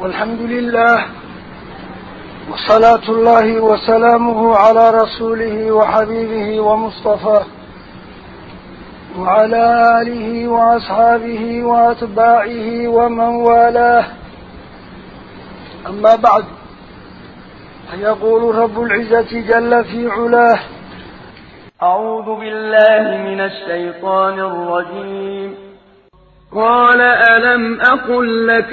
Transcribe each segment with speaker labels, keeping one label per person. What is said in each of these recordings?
Speaker 1: والحمد لله وصلاة الله وسلامه على رسوله وحبيبه ومصطفاه وعلى آله وأصحابه وأتباعه ومن والاه. أما بعد فيقول رب العزة جل في علاه
Speaker 2: أعوذ بالله من الشيطان الرجيم. قال ألم أقل لك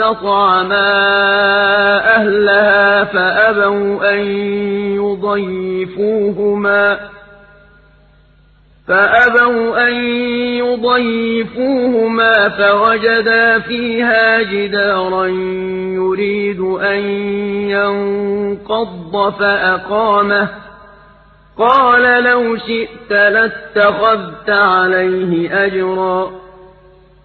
Speaker 2: استطعما أهلها فأبوا أن يضيفوهما فوجدا فيها جدارا يريد أن ينقض فأقامه قال لو شئت لاتخذت عليه أجرا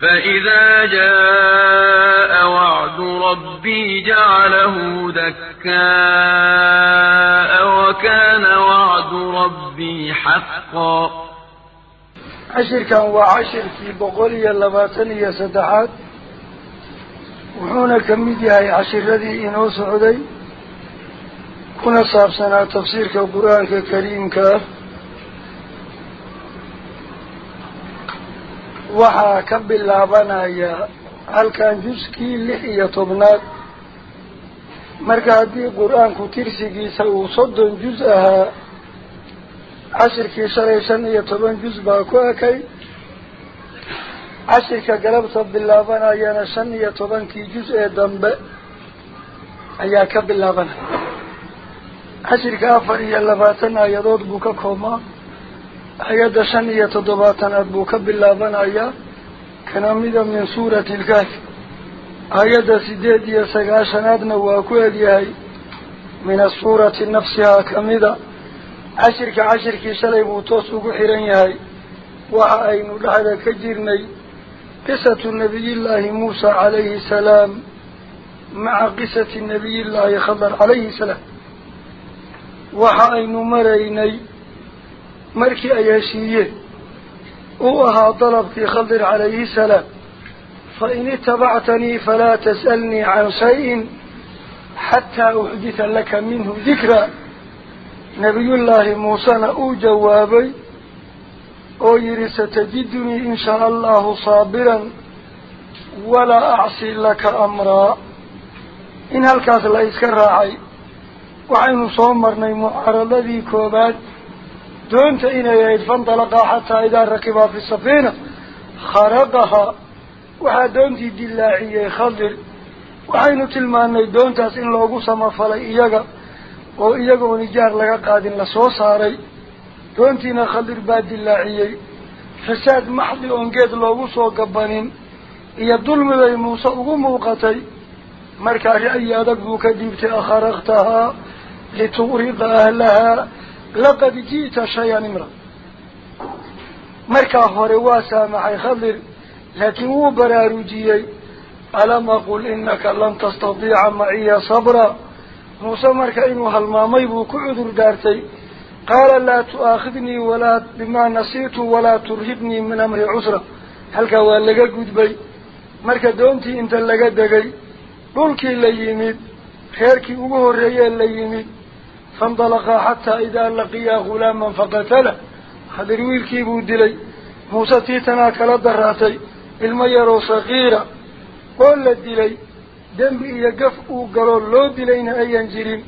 Speaker 2: فإذا جاء وعد ربي جعله دكاء وكان وعد ربي حقا.
Speaker 1: عشر كان وعشر في بغولي اللباتني سدحات. وحونا كميدي هاي عشر الذي إنوس عدي كنا صاحب سنة تفسير كالقرآن الكريم كالقرآن halkan juskii lix iyo tobnaad marka haddii qur-aanku tirsigiisa uu soddon juz ahaa cashirkii shalay shan iyo toban juz baa ku ekay cashirka galabta bilaabanayana shan iyo tobankii juz ee dambe ayaa ka bilaabanaya cashirka afar iyo labaatan aayadood buu ka koobmaa bilaabanayaa kana mida min suurati ilkaafi aayadda sideed iyo sagaashanaadna waa ku egyahay min asuurati nafsihaa kamida cashirka cashirkii shalay buu toos ugu xiran yahay waxa aynu dhexda ka jirnay qisatu nabiyillaahi muusa calayhi salaam maca qisati nabiyillaahi khadar calayhi salaam waxa aynu maraynay مركي أياسيين وها طلب في خضر عليه السلام فإن اتبعتني فلا تسألني عن شيء حتى أحدث لك منه ذكرى نبي الله موسى نأو جوابي أويري ستجدني إن شاء الله صابرا ولا أعصي لك أمرا إن هل لا إذكر راعي وعين صومرني معرضي كوبات doonta inay ahayd fandalaqaa xataa idaa rakibaa fi safiina kharaqahaa waxaa doontii dilaaciyey khadir waxaynu tilmaanay doontaas in loogu samafalay iyaga oo iyagoo nijaar laga qaadin lasoo saaray doontiina khadir baa dilaaciyey fasaad maxdi oon geed loogu soo gabanin iyo dulmibay muuse ugu muuqatay markaa ra'yi adag buu ka dhiibtay akharaqtahaa litubriqa ahlahaa laqad ji'ta shay-an imra markaa hore waa saamaxay khadir laakiin wuu baraarujiyey alam aqul inaka lan tastatiica maciya sabra muuse marka inuu halmaamay buu ku cudur daartay qaala laa tu'aakhidnii walaa bimaa nasiitu walaa turhibnii min amri cusra halkaa waa laga gudbay marka doontii inta laga degay dhulkii la yimid reerkii ugu horreeyee فانطلق حتى إذا لقيا غلاما فقتله. حذر ويلكي بودلي موسى تيتنا كالدراتي المير صغيرة قول لدلي دمي إيا قف وقالوا لو دلينا أي أنزلين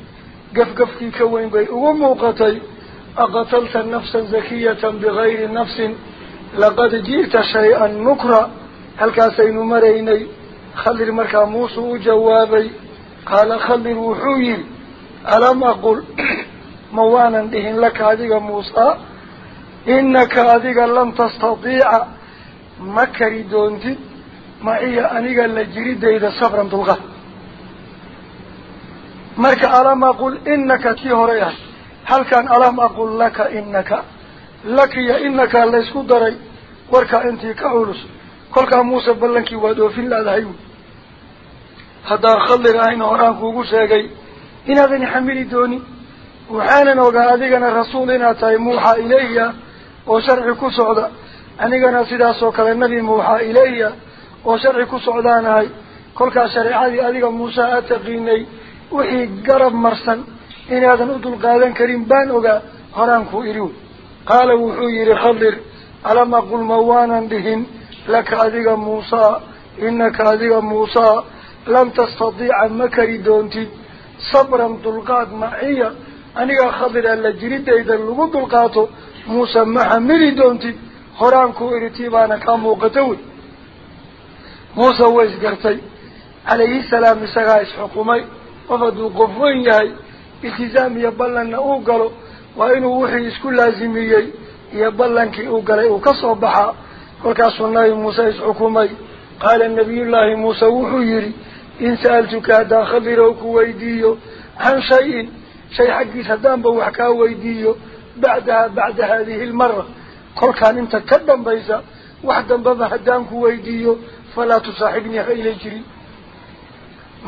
Speaker 1: قف قف كي كوين بي. وموقتي أقتلت النفس زكية بغير نفس. لقد جئت شيئا نكرا. هل كاسين مريني خلر مركا موسى جوابي. قال خلر وحويل alam aqul ma waanan dhihin laka adiga muusaa innaka adiga lan tastatiica ma kari doontid maciya aniga la jiridayda sabran dulqaad marka alam aqul inaka kii horay ahay halkan alam aqul laka inaka lakiya inaka laysku daray warkaa intii ka culus kolkaa muuse ballankii waad oofin laadahay wy haddaan khaldir ahayn horaan inaad tahay muuxaa ilayya oo sharci ku socda anigana sidaasoo kale nabi muuxaa ilayya oo sharci ku socdaanahay kolkaas shareecadii adiga muuse aad taqiinay wixii garab marsan inaadan u dulqaadan karin baan ogaa horaan kuu idhi wey qaala wuxuu yidhi khadir alam aqul ma waanan dhihin laka adiga muusaa inaka adiga muusaa lan tastadiica ma kari doontid doontid horaan kuu idhi tii baana kaa muuqata wey muuse way isgartay calayhi salaam isagaa isxukumay qof hadduu qof weyn yahay iltizaam iyo ballanna uu galo waa inuu wixii isku laazimiyey iyo ballankii uu galay uu ka soo baxaa kolkaasuu nabi muuse isxukumay qaala nabiyullaahi muuse wuxuu yidhi shay xaggiis haddaanba wax kaa weydiiyo bacdaha bacda haadihi lmara kolkaan inta ka dambaysa wax dambaba haddaan ku weydiiyo falaa tusaaxibnii ha ila jirin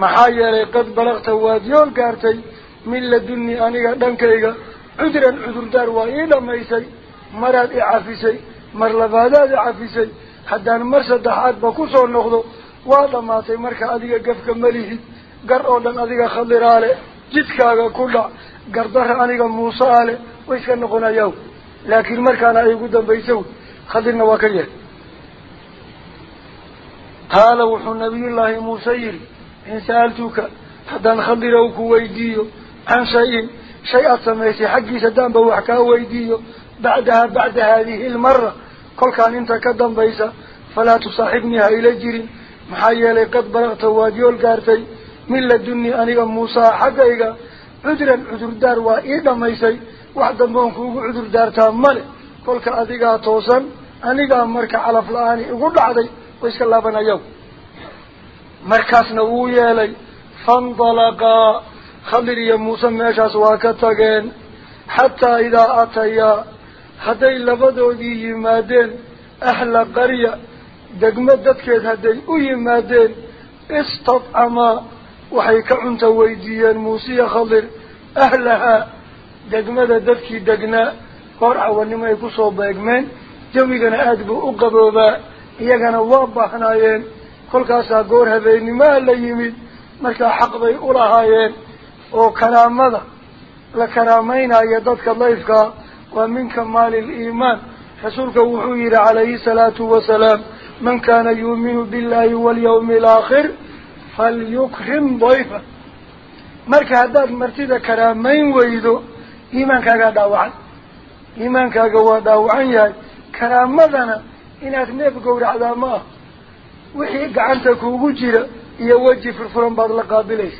Speaker 1: maxaa yeelay qad balagta waad yool gaartay min ladunni aniga dhankayga cudran cudurdaar waa ii dhamaysay maraad i cafisay mar labaadaad i cafisay haddaan mar saddexaadba kusoo noqdo adiga gafka malihid gar oo dhan adiga khadiraale jidkaaga ku dhac gardara aniga muuse ale way iska noqonayaa laakiin markaana ay ugu dambaysa wy khadirna waa ka yeelay qaala wuxuu nabiyullaahi muuse yidhi in sa'altuka haddaan khadirow ku weydiiyo can shay-in shay aada samaysay xaggiisa haddaanba wax kaa weydiiyo bacdaha bacda haadihi lmara kolkaan inta ka dambaysa falaa tusaaxibnii ha ila jirin yeelay qad balagta waad yool gaartay min ladunni aniga muusaa xaggayga cudran cudurdaar waa ii dhamaysay wax dambe oon kuugu cudurdaartaa male kolka adigaa toosan anigaa marka calaf la-aani igu dhacday way iska laabanayaw markaasna wuu yeelay faindalaqaa khadir iyo muuse meeshaas waa ka tageen xataa idaa atayaa hadday labadoodii yimaadeen ahla qarya دقمدت كده هدي أي مدن استط أما وحيك أنت ويديا موسى خضر أهلها دقمدت كده دقنا قرعة وإنما يكون صوب دقمن جميعا أدب أقبابا هي جنا واب حنايين كل كاسة جورها بين ما لا يمد مركا حق ذي أولهاين أو كرام ذا لكرامين أيدت ومنك مال الإيمان رسولك وحير عليه الصلاة والسلام من كان يؤمن بالله واليوم الآخر فليكرم ضيفه. مرك هذا مرتدى كرامين ويدو إيمان كاقا داوعا إيمان كاقا عن ياي. كرام مدنا إنه نيب قول على ما وحيق عانتك وجيرا يوجي الفرن بعض لقابلين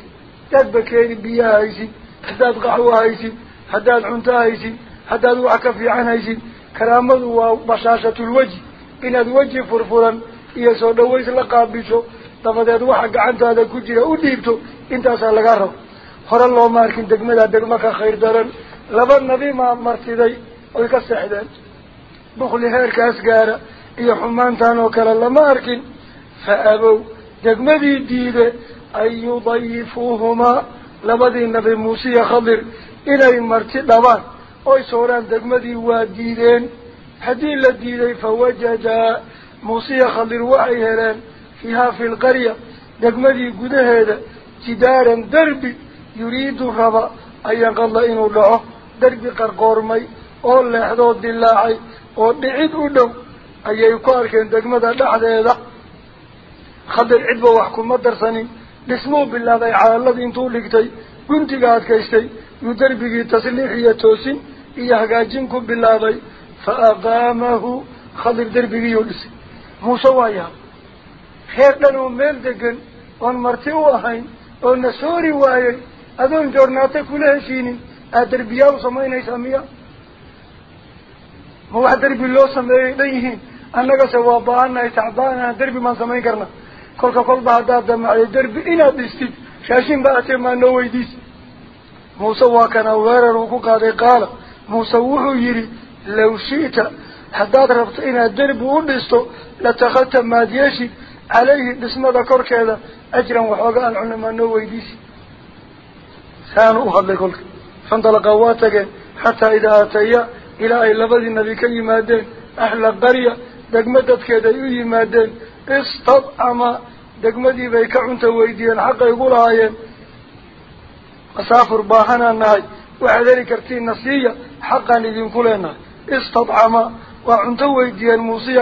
Speaker 1: داد بكير بيا هايسين حداد غحوة هايسين حداد عنتا هايسين حداد وعكفي عن هايسين كرامة وبشاشة الوجه. إن أدوجه فرفرا يسو دويس لقابيسو تفضي أدوحا قعنت هذا كجيرا أديبتو إنت أسأل قارو خرى الله ماركين دقمدا دقمكا خير دارا لبا نبي ما مرتي داي ويكا السحدان بخلي هيركا أسقارا إيا حمان تانو كلا الله ماركين فأبو دقمدي ديدة أي يضيفوهما. لبا دي النبي موسيا خضر إلي إن مرتي ويسوران أي صوران دقمدي واديدين fawajadaa muuse iyo khadir waxay heleen fiihaa fi lqarya degmadii gudaheeda jidaaran derbi yuriidu raba an yanqadla inuu dhaco derbi qarqoormay oo leexdoo dilaacay oo dhicid u dhow ayay ku arkeen degmada dhexdeeda khadir cidba wax kuma darsanin dhismuu bilaabay caaladii intuu dhigtay guntiga adkaystay yuu derbigii tasliix iyo toosin iyo hagaajin ku bilaabay fa aqaamahu khadir derbigiiyuu dhisay muuse waa yaab reer dhan oo meel degan oon marti u ahayn oo na soori waayey adoon joornaata kula heshiinin aad derbiyaa u samaynaysaa miya ma wax derbi loo sameeyay dhan yihiin annagase waa baahannahay tacbaanaha derbi maan samayn karna kolka kolba haddaad damacday derbi inaad dhistid raashin ba atee maa noo لو شئت حداد ربط إنا الدرب ونبستو لتخلت ما دياشي عليه بسم الله ذكر كذا أجرا وحوقا العلماء نووي ديسي سأنو أخلي كلك فانطل قواتك حتى إذا أتيا إلى أي لفظ النبي كي مادين أحلى قرية دق مدد كذا يوي مادين استطعما دق مدي بيكا عمت ويديان. حقا يقول هاي أسافر باهنا النهي وعذلك ارتين نصية حقا نذين كلنا.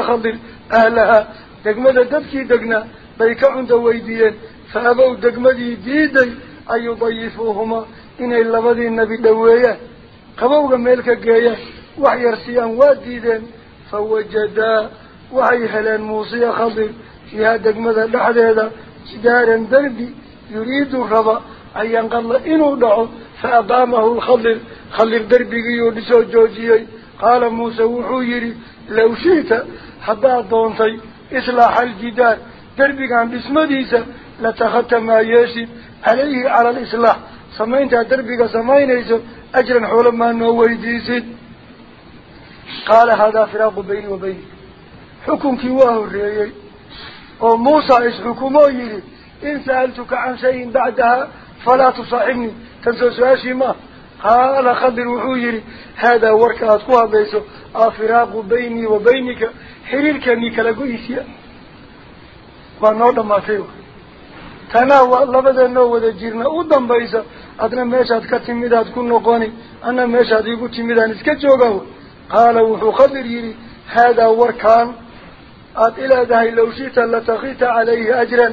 Speaker 1: Khadir ahlahaa degmada dadkii degnaa bay ka cunta weydiiyeen fa abow degmadii diiday an yudayifuuhumaa inay labadii nebi dhoweeyaan qabowga meel ka geeyaan wax yar siyaan waa diideen fawajadaa waxay heleen muusiya khadir fiihaa degmada dhexdeeda jidaaran derbi yuriidu raba an yanqadla inuu dhaco fa aqaamahu lkhadir khadir derbigiiyuu dhisoo joojiyey قال موسى وحيري لو شئت حبا الضونطي إصلاح الجدار. دربك عن بسم ديسا لتخذت ما يشد عليه على الإصلاح. سمينت دربك سمين إيسا أجرا حول ما هو ديسد قال هذا فراق بيني وبيني حكم كواه الرئيي وموسى إس حكمه يلي إن سألتك عن شيء بعدها فلا تصاحبني. تنسى سؤال ما؟ Qaala khadir wuxuu yidhi haadaa warka aada ku hadlayso aa firaaqu baynii wa baynika xiriirkeennii kala go-isiya waa noo dhamaatay tanaa waa labadeenoo wada jirna u dambaysa adna meeshaad ka timidaad ku noqoni anna meeshaad iigu timidaan iska joogaa qaala wuxuu khadir yidhi haadaa warkaan aada ileedahay law shita latakidta calayhi ajran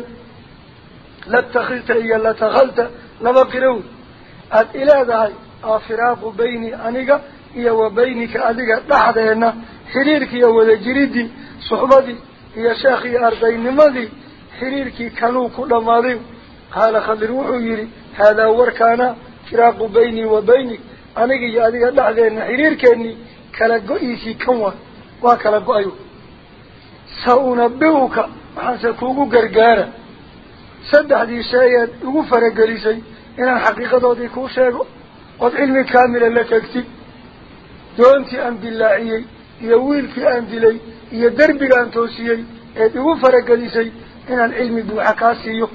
Speaker 1: dhexdeena xiriirkii iyo wada jiridii suxbadii iyo sheekh iyo ardaynimadii xiriirkii kanuu ku dhammaaday qaala khadir wuxuu yidhi haadaa warkaana firaaqu baynii wa baynik aniga iyo adiga dhexdeena xiriirkeennii kala go-iisii kan waa waa kala go-ayo sa unabiuka waxaanse kuugu gargaara saddexdii shay-eed igu faragelisay inaan xaqiiqadoodii kuu sheego ood cilmi kaamila la tegtid doontii aan dilaaciyey iyo wiilkii aan dilay iyo derbiga aan toosiyey eed igu faragelisay inaan cilmi buuxa kaa siiyo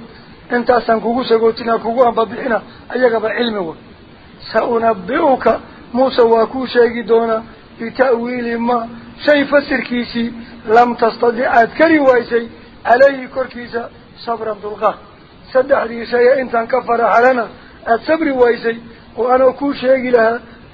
Speaker 1: intaasaan kugu sagootina kugu ambabixina ayagaba cilmi wa sa unabiuka muuse waa kuu sheegi doonaa bita'wiili ma shay fasirkiisii lam tastadic aad kari waysay caleyhi korkiisa sabran dulqaad saddexdii shaya intaan ka faraxalana aada sabri waysay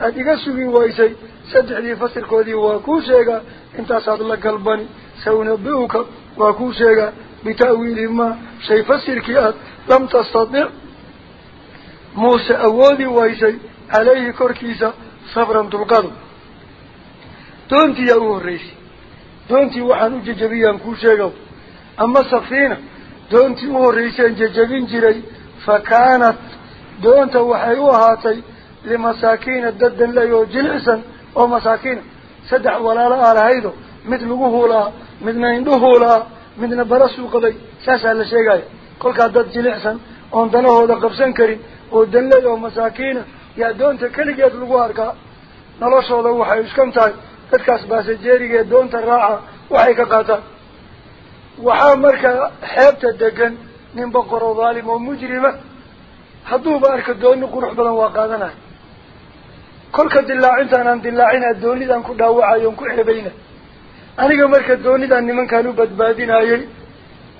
Speaker 1: aada iga sugi waysay saddexdii fasirkoodii waa kuu sheegaa intaasaad la galbani sa unabiuka waa kuu sheegaa bita'wiili ma shay fasirkii aad lam tastadic muuse awoodi waysay caleyhi korkiisa sabran dulqado doontiyaa u horreysay doontii waxaan u jejabiyaan kuu sheega ama safiina doontii u horreyseen jejabin jiray fa kaanat doonta waxay u ahaatay limasaakiina dad danley oo jilicsan oo masaakiina saddex walaalo aa lahaydo mid lagu huulaa midna indhu huulaa midna bara suuqaday saasaa la sheegaya kolkaa dad jilicsan oon danahooda qabsan karin oo danley oo masaakiina yaa doonta keligeed lagu arkaa noloshooda waxay iskan tahay dadkaas baasajeerigee doonta raaca waxay ka qaataan waxaa markaa xeebta degan nin boqor oo dhaalim oo mujrima hadduuba arka dooni qurux badan waa qaadanaya kolka dilaacintaan aan dilaacina doonidaan ku dhaawacayo on ku ceebayna aniga marka doonidaan nimankaan u badbaadinayay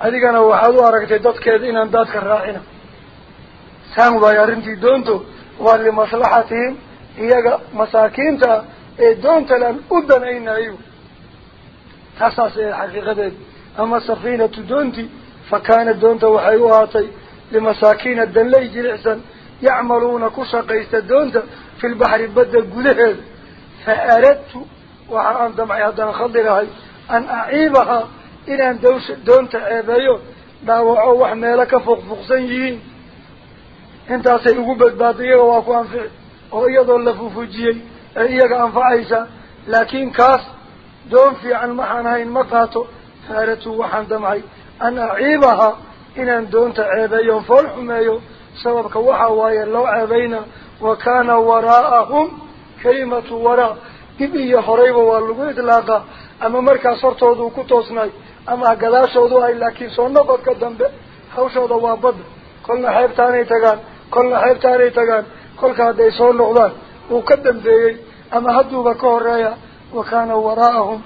Speaker 1: adigana waxaad u aragtay dadkeeda inaan daadka raacina saan waayo arrintii doonto waa limaslaxatihim iyaga masaakiinta ee doontalaan u danaynayo taasaas ee xaqiiqadeed ama safiinatu doonti fa kaana doonta waxay u ahaatay لمساكين الدنلي جلعسن يعملون كشقي سدونت في البحر بدل قده فأردت وعن دمعي هذا نخلقها أن أعيبها إلى أن دونت عبايو دعوه عوح مالك فوق فوقسنجين انت سيقوبك بعضيه وواكو أنفع. وإيضا لفوفجيه إيجا أنفع إيسا لكن كاس دون في عن محنهين مطاته فأردت وعن دمعي أن أعيبها doonta ceebeeyo fool xumeeyo sababka waxaa waaye loo ceebayna wa kaana waraa'ahum kalimatu waraa dib iyo horeyba waa lagu idlaaqa ama markaas hortoodu ku toosnay ama gadaashoodu ay laakiin soo noqodka dambe hawshooda waa badda kolna xeebtaanay tagaan kolna xeebtaanay tagaan kolka hadday soo noqdaan uu ka dambeeyey ama hadduuba ka horeeya wa kaana waraa'ahum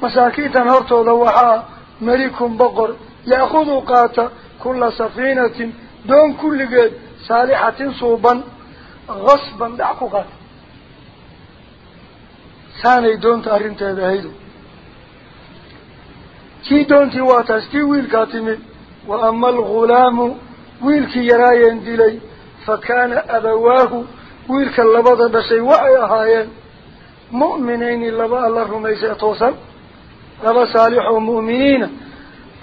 Speaker 1: masaakiintan hortooda waxaa melikun boqor يأخذ قاتا كل سفينة دون كل قيد صالحة صوبا غصبا دعكو قاتا ثاني دون تأرين تهيدو كي دون تواتستي ويل قاتمي وأما الغلام ويلك يرايين ديلي فكان أبواه ويلك اللبضة بشي وعي هايين. مؤمنين اللباء الله رميسي أتوصل لبا صالح ومؤمنين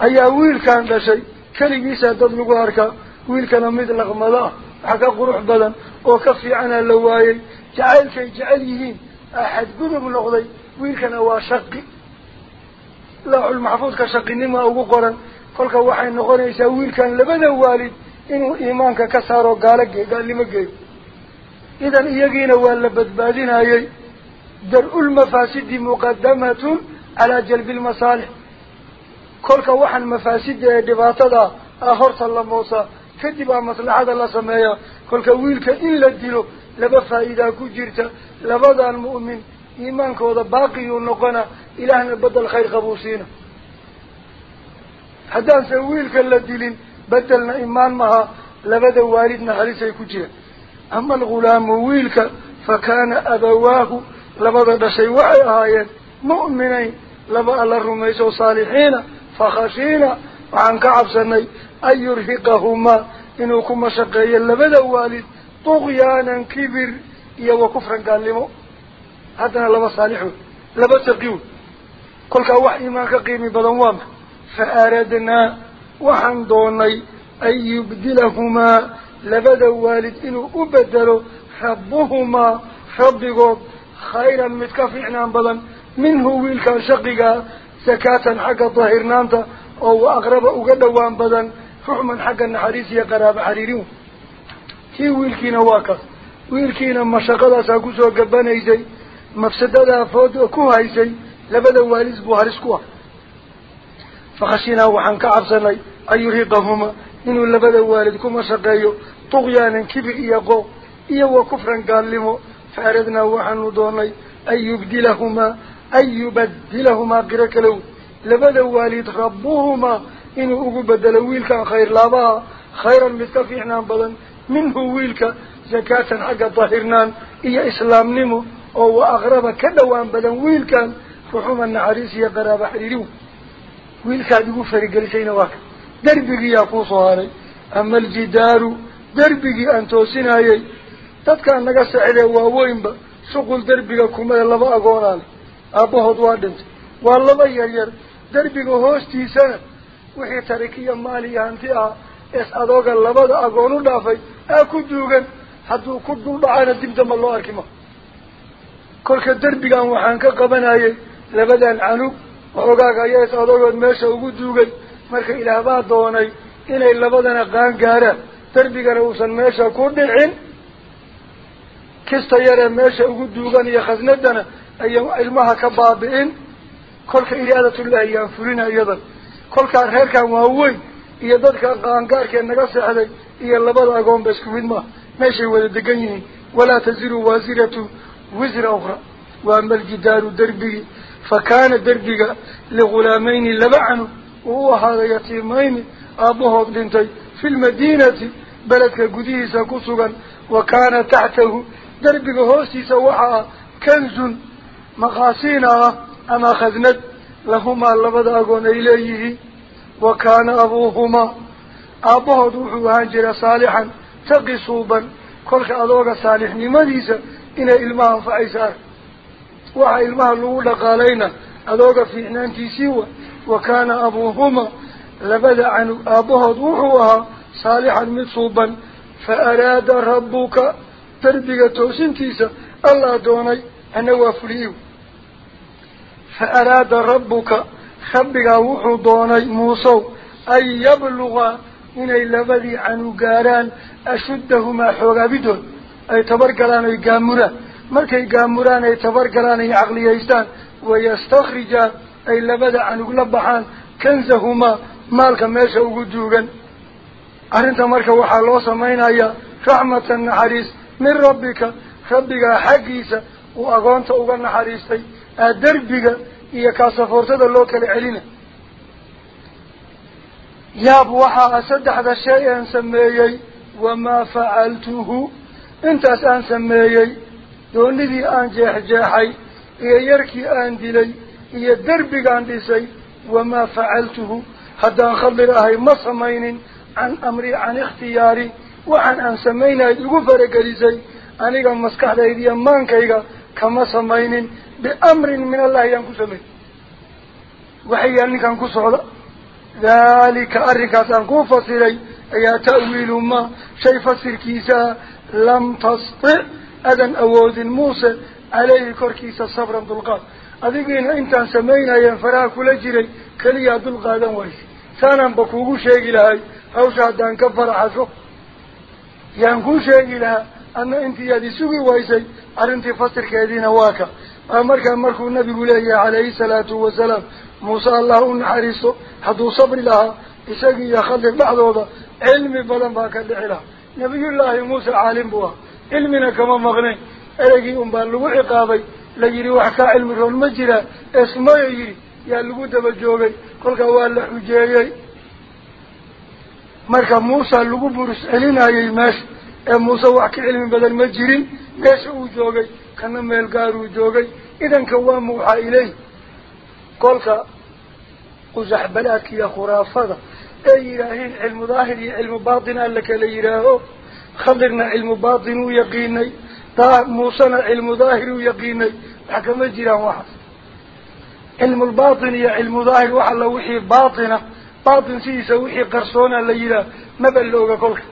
Speaker 1: ayaa wiilkan dhashay keligiisaa dad lagu arkaa wiilkana mid laqmado ah wax ka qurux badan oo ka fiicana la waayey jacaylkay jecel yihiin axad gudub noqday wiilkana waa shaqi laaxul maxfuudka shaqinima ugu qoran kolka waxay noqonaysaa wiilkan labada waalid inuu iimaanka ka saaro gaalo gee gaalnimo geeyo idan iyagiina waa la badbaadinayey dar-ul mafaasidi muqadamatun calaa jalbi lmasaalix كل كوحن مفاسد دباتا أهرت الله موسى كدبا مصلحة الله سمايا كل كويل كإن لديلو لبفا إذا كجرت لبدا المؤمن إيمان كوضا باقي النقنا إلهنا بدل خير قبوسينا حتى سويل كالذيلين بدلنا إيمان مها لبدا والدنا حريسي كجير أما الغلام ويلك فكان أبواه لبدا بشي وعي آيات مؤمنين لبقى الله رميسه صالحين fakhashiina waxaan ka cabsanay an yurhiqahumaa inuu ku mashaqeeyo labada waalid طغيانا كبر iyo wa kufran gaalnimo haddana laba saalixood laba taqiyood kolkaa wax iimaan ka qiimi badan waa ma fa aaradnaa waxaan doonay an yubdilahumaa labada waalid inuu u bedelo rabbuhumaa rabbigood khayran sakaatan xagga dahirnaanta oo wa aqraba uga dhowaan badan ruxman xagga naxariis iyo qaraabo xariirin kii wiilkiina waa kaas wiilkiina mashaqadaasaa kusoo gabanaysay mafsadadaa fooda ku haysay labada waalis buu halis ku ah fakhashinaa waxaan ka cabsanay an yuriiqahuma inuu labada waalid ku mashaqeeyo tuqyaanan kibir iyo qooq iyo wa kufran gaalnimo fa aradnaa waxaanu doonay an yubdilahumaa kalow labada waalid rabbuhumaa inuu ugu bedelo wiilkan khayr laabaha khayran mid ka fiicnaan badan minhu wiilka zakaatan xagga dahirnaan iyo islaamnimo oo wa aqraba ka dhowaan badan wiilkan ruxuma naxariis iyo qaraaba xiriirin wiilkaad igu farigelisayna waa ka derbigiiyaa kuusoo haray ama aljidaaru derbigii aan toosinayay dadkaan naga sexdee waaweynba shuqul derbiga kumada laba agoonaale derbiga hoostiisana wixii tarikiya maal iyo hanti ah es adooga labada agoon u dhaafay aa ku duugan hadduu ku dul dhacana dib damba loo arki ma kolka derbigan waxaan ka qabanayay labadan canug waxoogaaga ayaa is adogood meesha ugu duugay marka ilaah baa doonay inay labadana qaan gaaraan derbigana uusan meesha ku dhicin kista yaree meesha ugu duugan iyo khasnadana reerkan waa weyn iyo dadka qaangaarkee naga seexday iyo labada agoonba isku mid maaha meeshay wada degan yihiin walaa taziru waasiratu wisra ukhra waama aljidaaru derbigi fa kaana derbiga ligulaamayni laba canug uu u ahaaday yatiimayni aabbahood dhintay fi lmadiinati beledka gudihiisa ku sugan wa kaana taxtahu derbiga hoostiisa waxaa ah kanzun مقاسينا أما خذند لهما لبدا أقون إليه وكان أبوهما أبوه دوحوها جرى صالحا تقي صوبا كل أدوغ صالح نمديسا إنا إلمها فأيسار وحا إلمها اللغولة قالينا أدوغ في إحنانتي سيوا وكان أبوهما لبدا عن أبوه دوحوها صالحا مصوبا. فأراد ربك تربية توسنتيسا الله دوني أنا وفريو. فأراد ربك خبق وحضوني موسو أي يبلغ إن اللبذي عن قاران أشدهما بدون. أي تبرقلان أي قامران مركي قامران أي تبرقلان أي عقليستان ويستخرجان أي لبدا عن قلبحان كنزهما مالك ماشا وقدوغا أرنت مركا وحا الله سمين أيا رحمة النحريس من ربك. ربك حقيسة وأغانت أغنى حريستي derbiga iyo kaasafoortada loo kala celina yaab waxaa saddexda shay aan sameeyey wamaa facaltuhu intaas aan sameeyey doonidii aan jeexjeexay iyo yarkii aan dilay iyo derbigaan dhisay wamaa facaltuhu haddaan khadli ahay ma samaynin can amri can ikhtiyaari waxaan aan samaynay igu faragelisay aniga maskaxdayda iyo maankayga kama samaynin biamrin min allahi yaan ku samayn waxay arrinkan ku socda daalika arrinkaas aan kuu fasiray ayaa ta'wiilu maa shay fasirkiisaa lam tastic adan awoodin muuse caleyhi korkiisa sabran dulqaad adigiina intaan samaynayeen faraha kula jiray keliyaa dulqaadan wayse saanaanba kuugu sheegi lahay hawsha haddaan ka faraxasho yaan kuu sheegi lahaa ama intiyaad isugi waysay arrintii fasirkeediina waa ka markaa markuu nabigu leeyahay calayhi salaatu wasalaam muuse allah u naxariisto hadduu sabri lahaa isagi iyo khaldi dhexdooda cilmi badan baa ka dhici lahaa nabiyullaahi muuse caalim buu ah cilmina kama maqnayn ereygii unbaa lagu ciqaabay la yidhi wax kaa cilmi roon ma jiraa esmaya yidhi yaa lagu daba joogay kolkaa waa la xujeeyey marka muusa lagu burus celinayay meesha ee muuse wax ka cilmi badan ma jirin meesha uu joogay kana meel gaar uu joogay idanka waa muuxaa ileyh kolka qusaxbalaadka iyo khuraafada ay yidhaaheen cilmu daahir iyo cilmu baatin alla kala yidhaaho khadirna cilmu baatin uu yaqiinay muusena cilmu daahir uu yaqiinay wax kama wax waxaas baadin iyo cilmu daahir waxa la wixii baatina baatin sidiisa wixii qarsoona la yiraa maba la oga kolka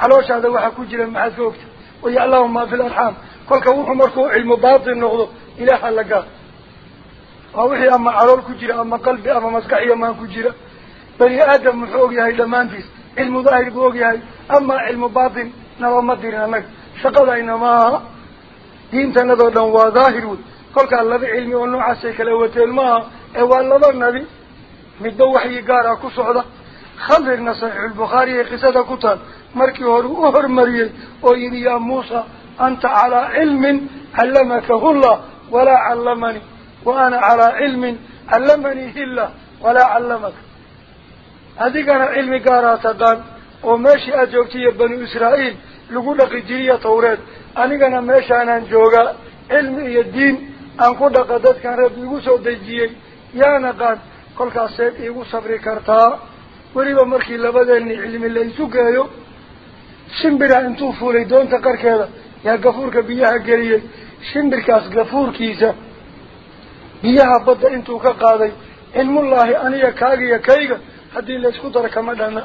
Speaker 1: calooshaada waxaa ku jira maxaad ka ogta waya allahuma fi alarxaam kolka wuxuu markuu cilmu baatin noqdo ilaaha la gaar waa wixii ama calool ku jira ama qalbi ama maskax iyo maan ku jira bani aadam muxuu ogyahay dhammaantiis cilmu daahir buu ogyahay ama cilmu baatin nabama dirin annaga shaqadayna maaha diintanadoo dhan waa daahir wey kolkaa laba cilmi oo noocaasay kala wateen maaha ee waa laba nabi midba waxyi gaara ku socda khamrigna saxiixulbukhaari ee qisada ku taal markii hore u hormariyey oo yidhi yaa muusa anta calaa cilmin callamakahu llah walaa callamanii wa ana calaa cilmin callamanihi llah walaa callamaka adigana cilmi gaaraad haddaan oo meeshii aada joogtaiyo banu israa'iil lagu dhaqi jiriya tawreed anigana meeshaanaan joogaa cilmi iyo diin aan ku dhaqa dadkan reeb iigu soo dejiyey yaa naqaan kolkaas seed iigu sabri kartaa weliba markii labadeenni cilmi la isu geeyo shimbira intuu fuulay doonta qarkeeda yaa gafuurka biyaha geliyey shimbirkaas gafuurkiisa biyaha badda intuu ka qaaday cilmullaahi aniga kaagiyo kayga haddii laysku daro kama dhana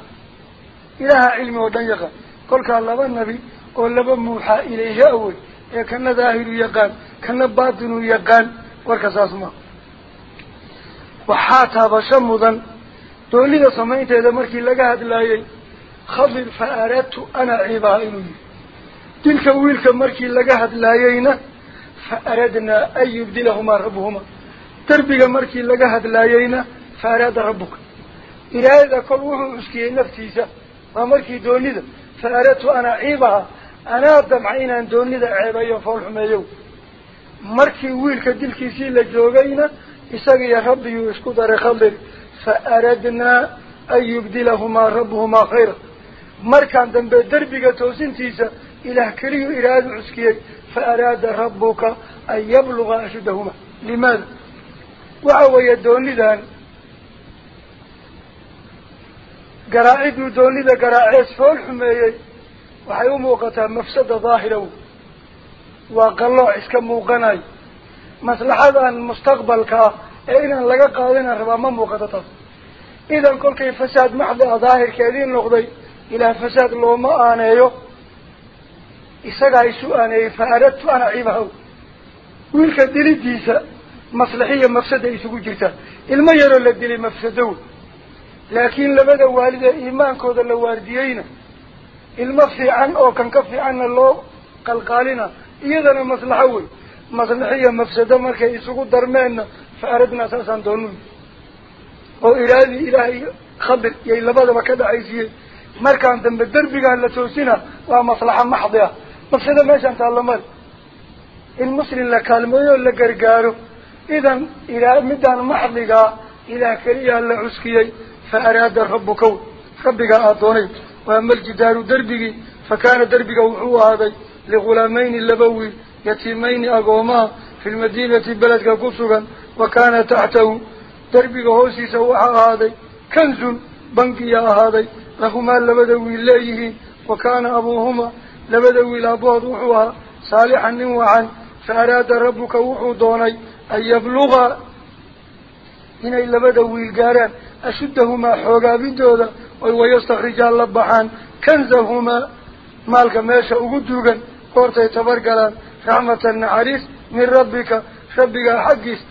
Speaker 1: ilaaha cilmi oo dhan yaqaan kolkaa laba nabi oo laba muuxaa ilayhi awey ee kana daahiru yaqaan kana baatinu yaqaan warka saas maa waxaa taabasho mudan doonida samaynteeda markii laga hadlaayey khafid fa aradtu ana ciibaa inuu yihi dilka wiilka markii laga hadlaayeyna fa aradnaa an yubdilahumaa rabbuhumaa darbiga markii laga hadlaayeyna fa araada rabbuka ilaahayda kol wuxuu cuskiyey naftiisa waa markii doonida fa aradtu ana ciibaha anaa damca inaan doonida ceebayo fool xumeeyo markii wiilka dilkiisii la joogayna isaga iyo rabbiyuu isku daray khafir فأردنا أن يبدلهما ربهما خيرا مركان دنبه دربك توسنتيسا إله كليه إراد عسكيه فأراد ربك أن يبلغ أشدهما. لماذا؟ وعوي الدون ذان قراعد دون ذا قراعيس فالحميي وحيوم وقتها مفسد ظاهره. وقال الله إسكا موقناي هذا المستقبل كا ee inaan laga qaadana rabaa ma muuqato taas idan kolkay fasaad maxda daahirkeedii noqday ilaah fasaad looma aaneeyo isagaa isu aaneeyey fa aradtu an acibahaw wiilka dilidiisa maslaxiya mafsada isugu jirtaa ilmo yaroo la dilay mafsadow laakiin labada waalid ee iimaankooda la waardiyeyna ilmo fiican oo kan ka fiicanna loo qalqaalina iyadana maslaxo wey maslaxiya mafsado markay isugu darmeenna فأردنا أساسا دونون وإلهي إلهي خبر يا إلا بعد ما كده عايزيه مركا أنت مدر بيقى اللي توسينا ومصلحة محضية. مفسدة ماشا أنت على مال. المسلم اللي كالمه يقول اللي قرقاره إذن إلى مدان محضيه إذا كريا اللي عسكية. فأراد الرب كون ربك أعطوني. وأما الجدار دربك فكان دربك هو هذا. لغلامين اللبوي يتيمين أقوما. في المدينة بلدك قصرا ahaaday lahumaa labada wiil leeyihiin wa kaana abuuhuma labada wiil aabahood wuxuu ahaa saalixan nin wacan fa araada rabbuka wuxuu doonay an yablugaa inay labada wiil gaaraan ashuddahumaa xoogaabidooda oy wayastakrijaan la baxaan kanzahumaa maalka meesha ugu duugan goortay tabargalaan raxmatan naxariis min rabbika rabbigaa xaggiis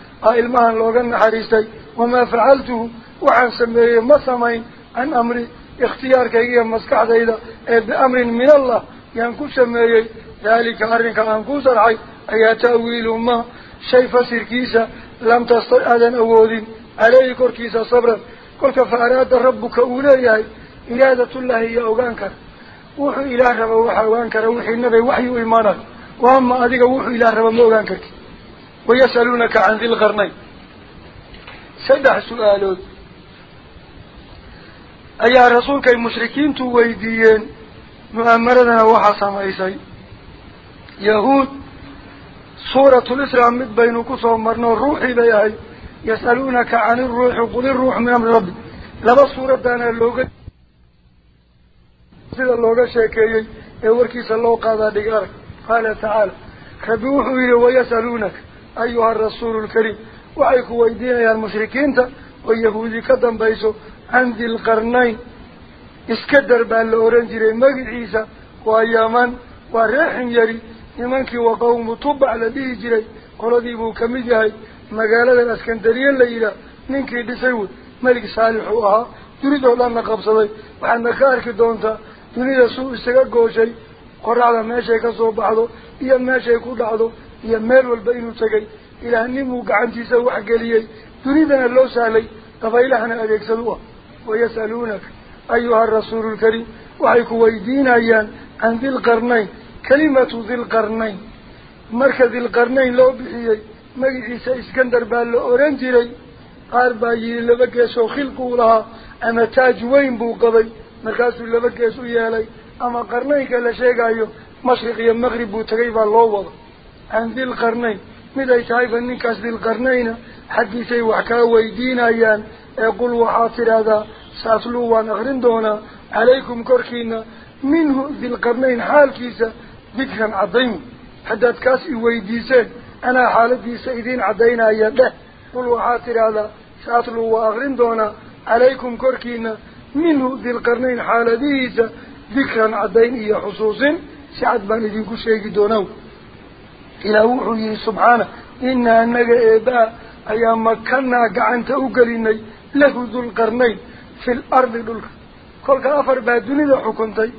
Speaker 1: waxaan sameeyey ma samayn can amri ikhtiyaarkayga iyo maskaxdayda ee biamrin min allah yaan ku sameeyey daalika arrinka aan ku sarxay ayaa ta'wiilu ma shay fasirkiisa lam tasta aadan awoodin caleyhi korkiisa sabran kolka fa araada rabbuka uu leeyahay iraadatullahi iyo ogaan kara wuxuu ilaah raba waxaa ogaan kara wixii nabay waxyi u imaanayo waama adiga wuxuu ilaah raba ma ogaan karti ويسألونك عن ذي الغرنين. سدح السؤال أي رسولك المشركين تويديين؟ مؤمرنا وحصا ميسي يهود صورة الإسراء مد بين كثر مرنا الروح بيها يسألونك عن الروح قل الروح من أمر ربي. لما صورة دانا اللوغة سيد اللوغة شاكيين يوركي صلوه قادة قال تعالى خبوحوا إلي ويسألونك. La oran jiray magiciisa waa yaman waa reexin yari nimankii wa qawmu tubac la dhihi jiray qoladii buu kamid yahay magaaladan askandariye la yidhaah ninkii dhisay wey melig saalix uu ahaa dunida oo dhanna qabsaday waxaadna ka arki doontaa dunida suu isaga gooshay qoraxda meeshay ka soo baxdo iyo meeshay ku dhacdo يميل والبين تجي إلى هني موقع عن تسوى حق لي تريدنا لو علي قبائل حنا أديك سلوه ويسألونك أيها الرسول الكريم وعيك ويدين أيان عن ذي القرنين كلمة ذي القرنين مركز القرنين لو بحيي مجلس إسكندر بالو أورنجي أربع يل لبكيس وخلق لها أما تاج وين بو قبي مركز لبكيس ويالي أما قرنين كلا شيء مشرق يا مغرب وتغيب الله وضع عن ذي القرنين. ماذا يتعيب أنك عن ذي القرنين؟ حديثي وحكا ويدين أيان يقول وحاصر هذا. سأسلو ونغرن دونا. عليكم كوركينا منه ذي القرنين حال كيسا ذكرا عظيم. حتى تكاسي ويديسين. أنا حال سيدين عدين أيان له قل وحاصر هذا. سأسلو ونغرن دونا. عليكم كوركينا منه ذي القرنين حال ذيسا ذكرا عدين إيا حصوص سعد بان دينكو شيكي دونوه inaa anaga eebaa ayaa makanaa gacanta u gelinay lahu dulqarnayn fi lardi dhulka kolka afar baa dunida xukuntay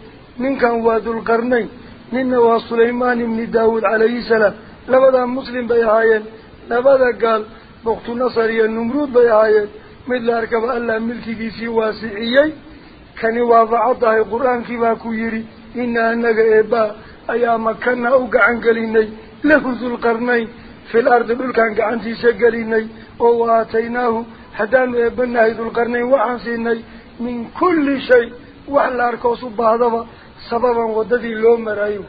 Speaker 1: ninkan waa dulqarnayn ninna waa sulaymaan ibni daawuud calayhi salaam labadaa muslim bay ahaayeen labada gaal buktu nasar iyo numruud bay ahaayeen mid la arkaba allah milkigiisii waasiciyey kani waafaca tahay qur-aankii baa ku yidhi inaa anaga eebaa ayaa makanaa fil ardi dhulkaan gacantiisa gelinay oo wa aataynaahu haddaanu eebanahay dulqarnayn waxaan siinay min kulli shay wax la arkoos u baahdaba sababan waddadii loo marayo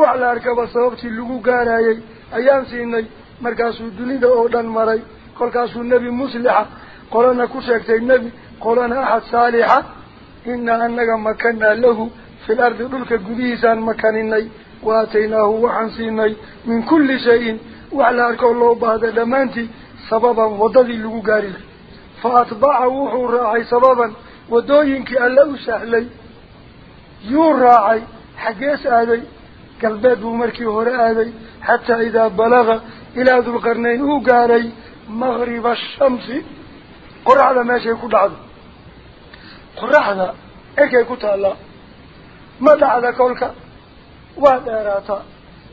Speaker 1: wax la arkaba sababtii lagu gaarayay ayaan siinay markaasuu dunida oo dhan maray kolkaasuu nebi muslixa qolana ku sheegtay nebi qolana axad saalixa inaa anaga makanaa lahu fil ardi dhulka gudihiisaan makaninay وآتيناه وحنسيني من كل شيء. وعلى أركو الله بعد دمانتي سببا وضدي لقاري. فأطبعوه راعي سببا ودوينك ألاو سهلي يو راعي حقيس آدي قلبات بمركي هراء آدي حتى إذا بلغ إلى ذو القرنين وقاري مغرب الشمس. قرع هذا ما شيء كل عدو قرع هذا إيكي كتالا. ماذا على قولك وادارات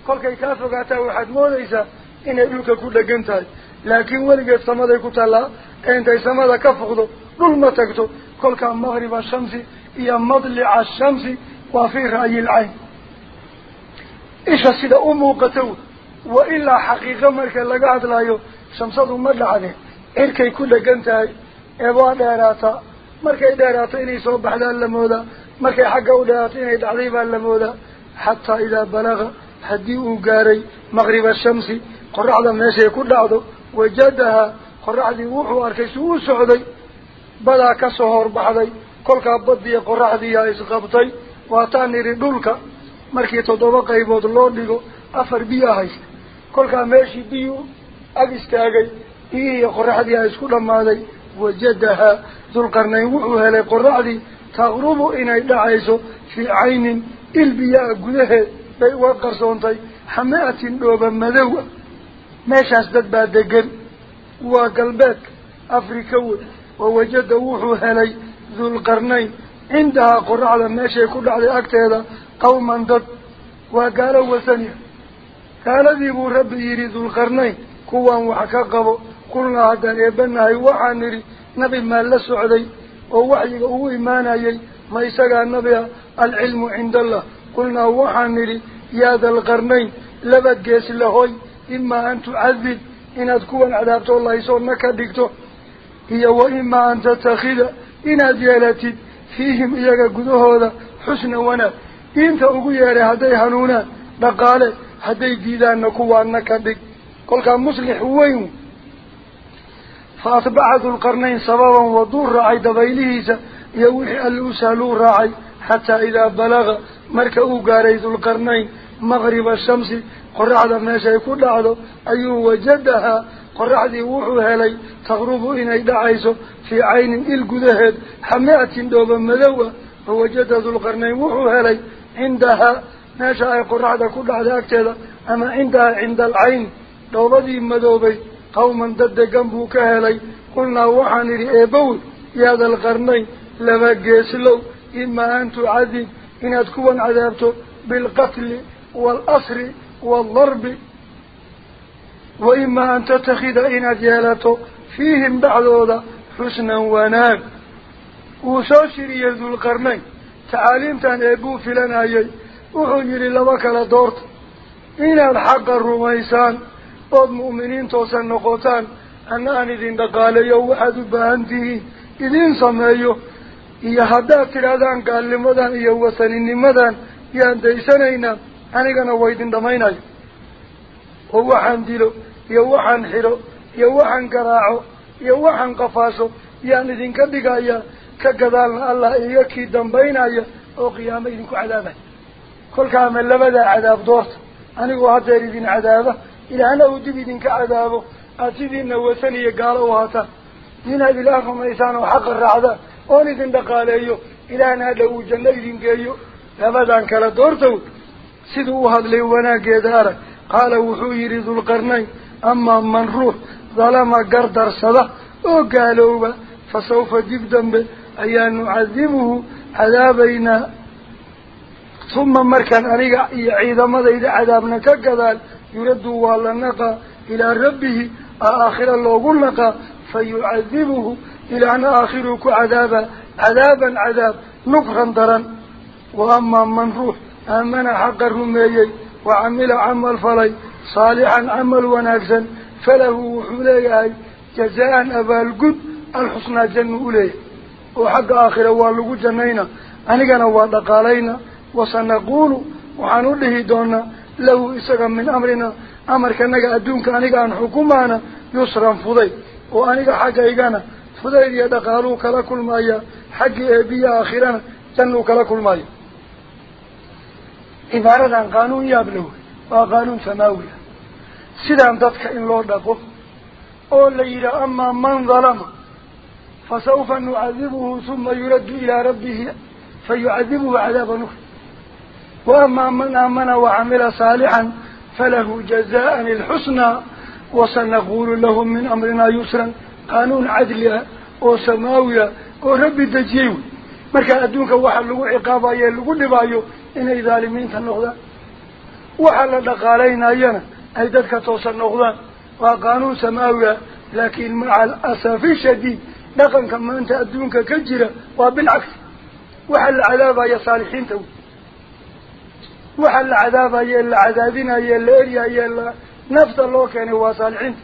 Speaker 1: كل كي كافو قاتا واحد مولا إيسا إن أدوك كل قنتاج لكن ولقى السمادة يكوت الله أنت السمادة كفقدو للمتكتو كل كان مغرب الشمس إيا مضلع الشمس وفي رأي العين إيش السيدة أمو قتو وإلا حقيقة مركا لقاعد لايو شمسة مضلع عليه إركي كل قنتاج وادارات مركا إداراتيني صوب حدال لمودا مركا حقا وداراتيني تعذيبا لمودا حتى إذا بلغ حديو قاري مغرب الشمس قرأ على الناس يكون لعضو وجدها قرأ على وحو أركيسو سعودي بلا كسهور بحضي كل كابضي قرأ يا إسقبطي واتاني ردولك مركي تضبق عباد الله لغو أفر بيا هايس. كل كاماشي بيو أكستاقي إيه قرأ يا إسكو لما دي وجدها ذو القرنين وحو هلي قرأ على تغربو إنا إدعيسو في عين bay uga qarsoontay xame-atin dhooba madow ah meeshaas dad baa degan waa galbeedka afrika wey wawajada wuxuu helay dulqarnayn cindahaa qoraxda meeshay ku dhacday agteeda qawman dad waa gaalo wasaniya gaaladii buu rabbi yidhi dulqarnayn kuwaan wax ka qabo qulnaa haddaan eebanahay waxaan nidhi nabi maa la socday oo waxyiga ugu imaanayay isagaa nabi ah alcilmu cinda allah qulnaa waxaan nidhi yaa dalqarnayn laba gees lahoy imaa an tucadib inaad kuwan cadaabtoo lahaysoodna ka dhigto iyo wa imaa an tattakhida inaad yeelatid fiihim iyaga gudahooda xusna wanaag diinta ugu yeedhay hadday hanuunaan dhaqaale hadday diidaanna kuwaana ka dhig kolkaa muslix weyn fa atbaca dulqarnayn sababan waduu raacay dabaylihiisa يوحي ألوسى له راعي حتى إذا بلغ مركه قاريد القرنين مغرب الشمس قرع ما يكون له أي وجدها قرع ذي وحوها لي تغرب إني دعيسه في عين إلق ذهب حماعة دوبا مذوة فوجد ذو القرنين وحوها لي عندها ناشا يقرع ذا كل هذا أكتلا أما عندها عند العين دوبا ذي مذوبي قوما ضد جنبه كهلي قلنا وحاني لأبوه يا ذا القرنين لما قيسلو إما أن تعذب إن أتكون عذابته بالقتل والأسر والضرب وإما أن تتخذ إن أديالاتو فيهم بعضو ذا حسنا وناب وصوشري ذو القرنين تعاليم تان إبو فلان أيي وحنجري لبك دورت إن الحق الروميسان طب مؤمنين توسن نقوتان أنا أني ذين دقالي وحدو بأنتي إذين سمعيو waa idin dhamaynayo oo waxaan dilo iyo waxaan xidho iyo waxaan garaaco iyo waxaan qafaasho yaan idinka dhigayaa ka gadaalna allah iga kii dambaynaya oo qiyaamo idinku cadaabaya kolkaama labadaa cadaab doorta anigoo haddeer idin cadaaba ilaahna uu dib idinka cadaabo aada sidiina wasan iyo gaalo u haataan inaad ilaah rumaysaan oo xaqa raacdaan idin dhaqaaleeyo ilaahna hadha uu janno idin geeyo labadan kala doortow siduu u hadlay wanaaggeeda arag qaala wuxuu yidhi dulqarnayn amaa man ruux dalama gardarsada oo gaalooba fa sawfa dib dambe ayaa nucadibuhu cadaabaynaa uma markaan aniga iyo ciidamadayda cadaabna ka gadaal yuraddu waa la naqaa ilaa rabbihi aakhira loogu naqaa fa yucadibuhu إلى أن آخرك عذابا عذابا عذاب. نفخا درا. وأما من روح أمن حق الرميي وعمل عمل فلي صالحا عمل ونفسا فله حليي جزاء أبا القد الحسنى جن أليه. وحق آخر أولوك جنينا. أنقنا ودقالينا وسنقول وحنوله دون له إساقا من أمرنا. أمر كانك أدونك أنقان حكومانا يسرا فضي. وأنقا حقا إيقانا. فذلك يدقالوك لكل مايا حق أبي آخرا تنوك لكل مايا عبارة عن قانون يابلوه وقانون سماوية سيدان تدك إن لو دقو. أولا إذا أما من ظلم فسوف نعذبه ثم يرد إلى ربه فيعذبه عذاب نفر وأما من آمن وعمل صالحا فله جزاء الحسنى وسنقول له من أمرنا يسرا. قانون عدلها وسماوية ورب دجيو مركا أدونك وحا لغو عقابا يلغو لبايو إني ظالمين تنغضان وحا لدقالين أينا أي دادك توصل نغضان وقانون سماوية لكن مع الأسف الشديد لقن كما أنت أدونك كجرة وبالعكس. وحا العذاب يا صالحين تو. العذاب يا العذابين يا الاريا يا نفس الله كان هو صالحين.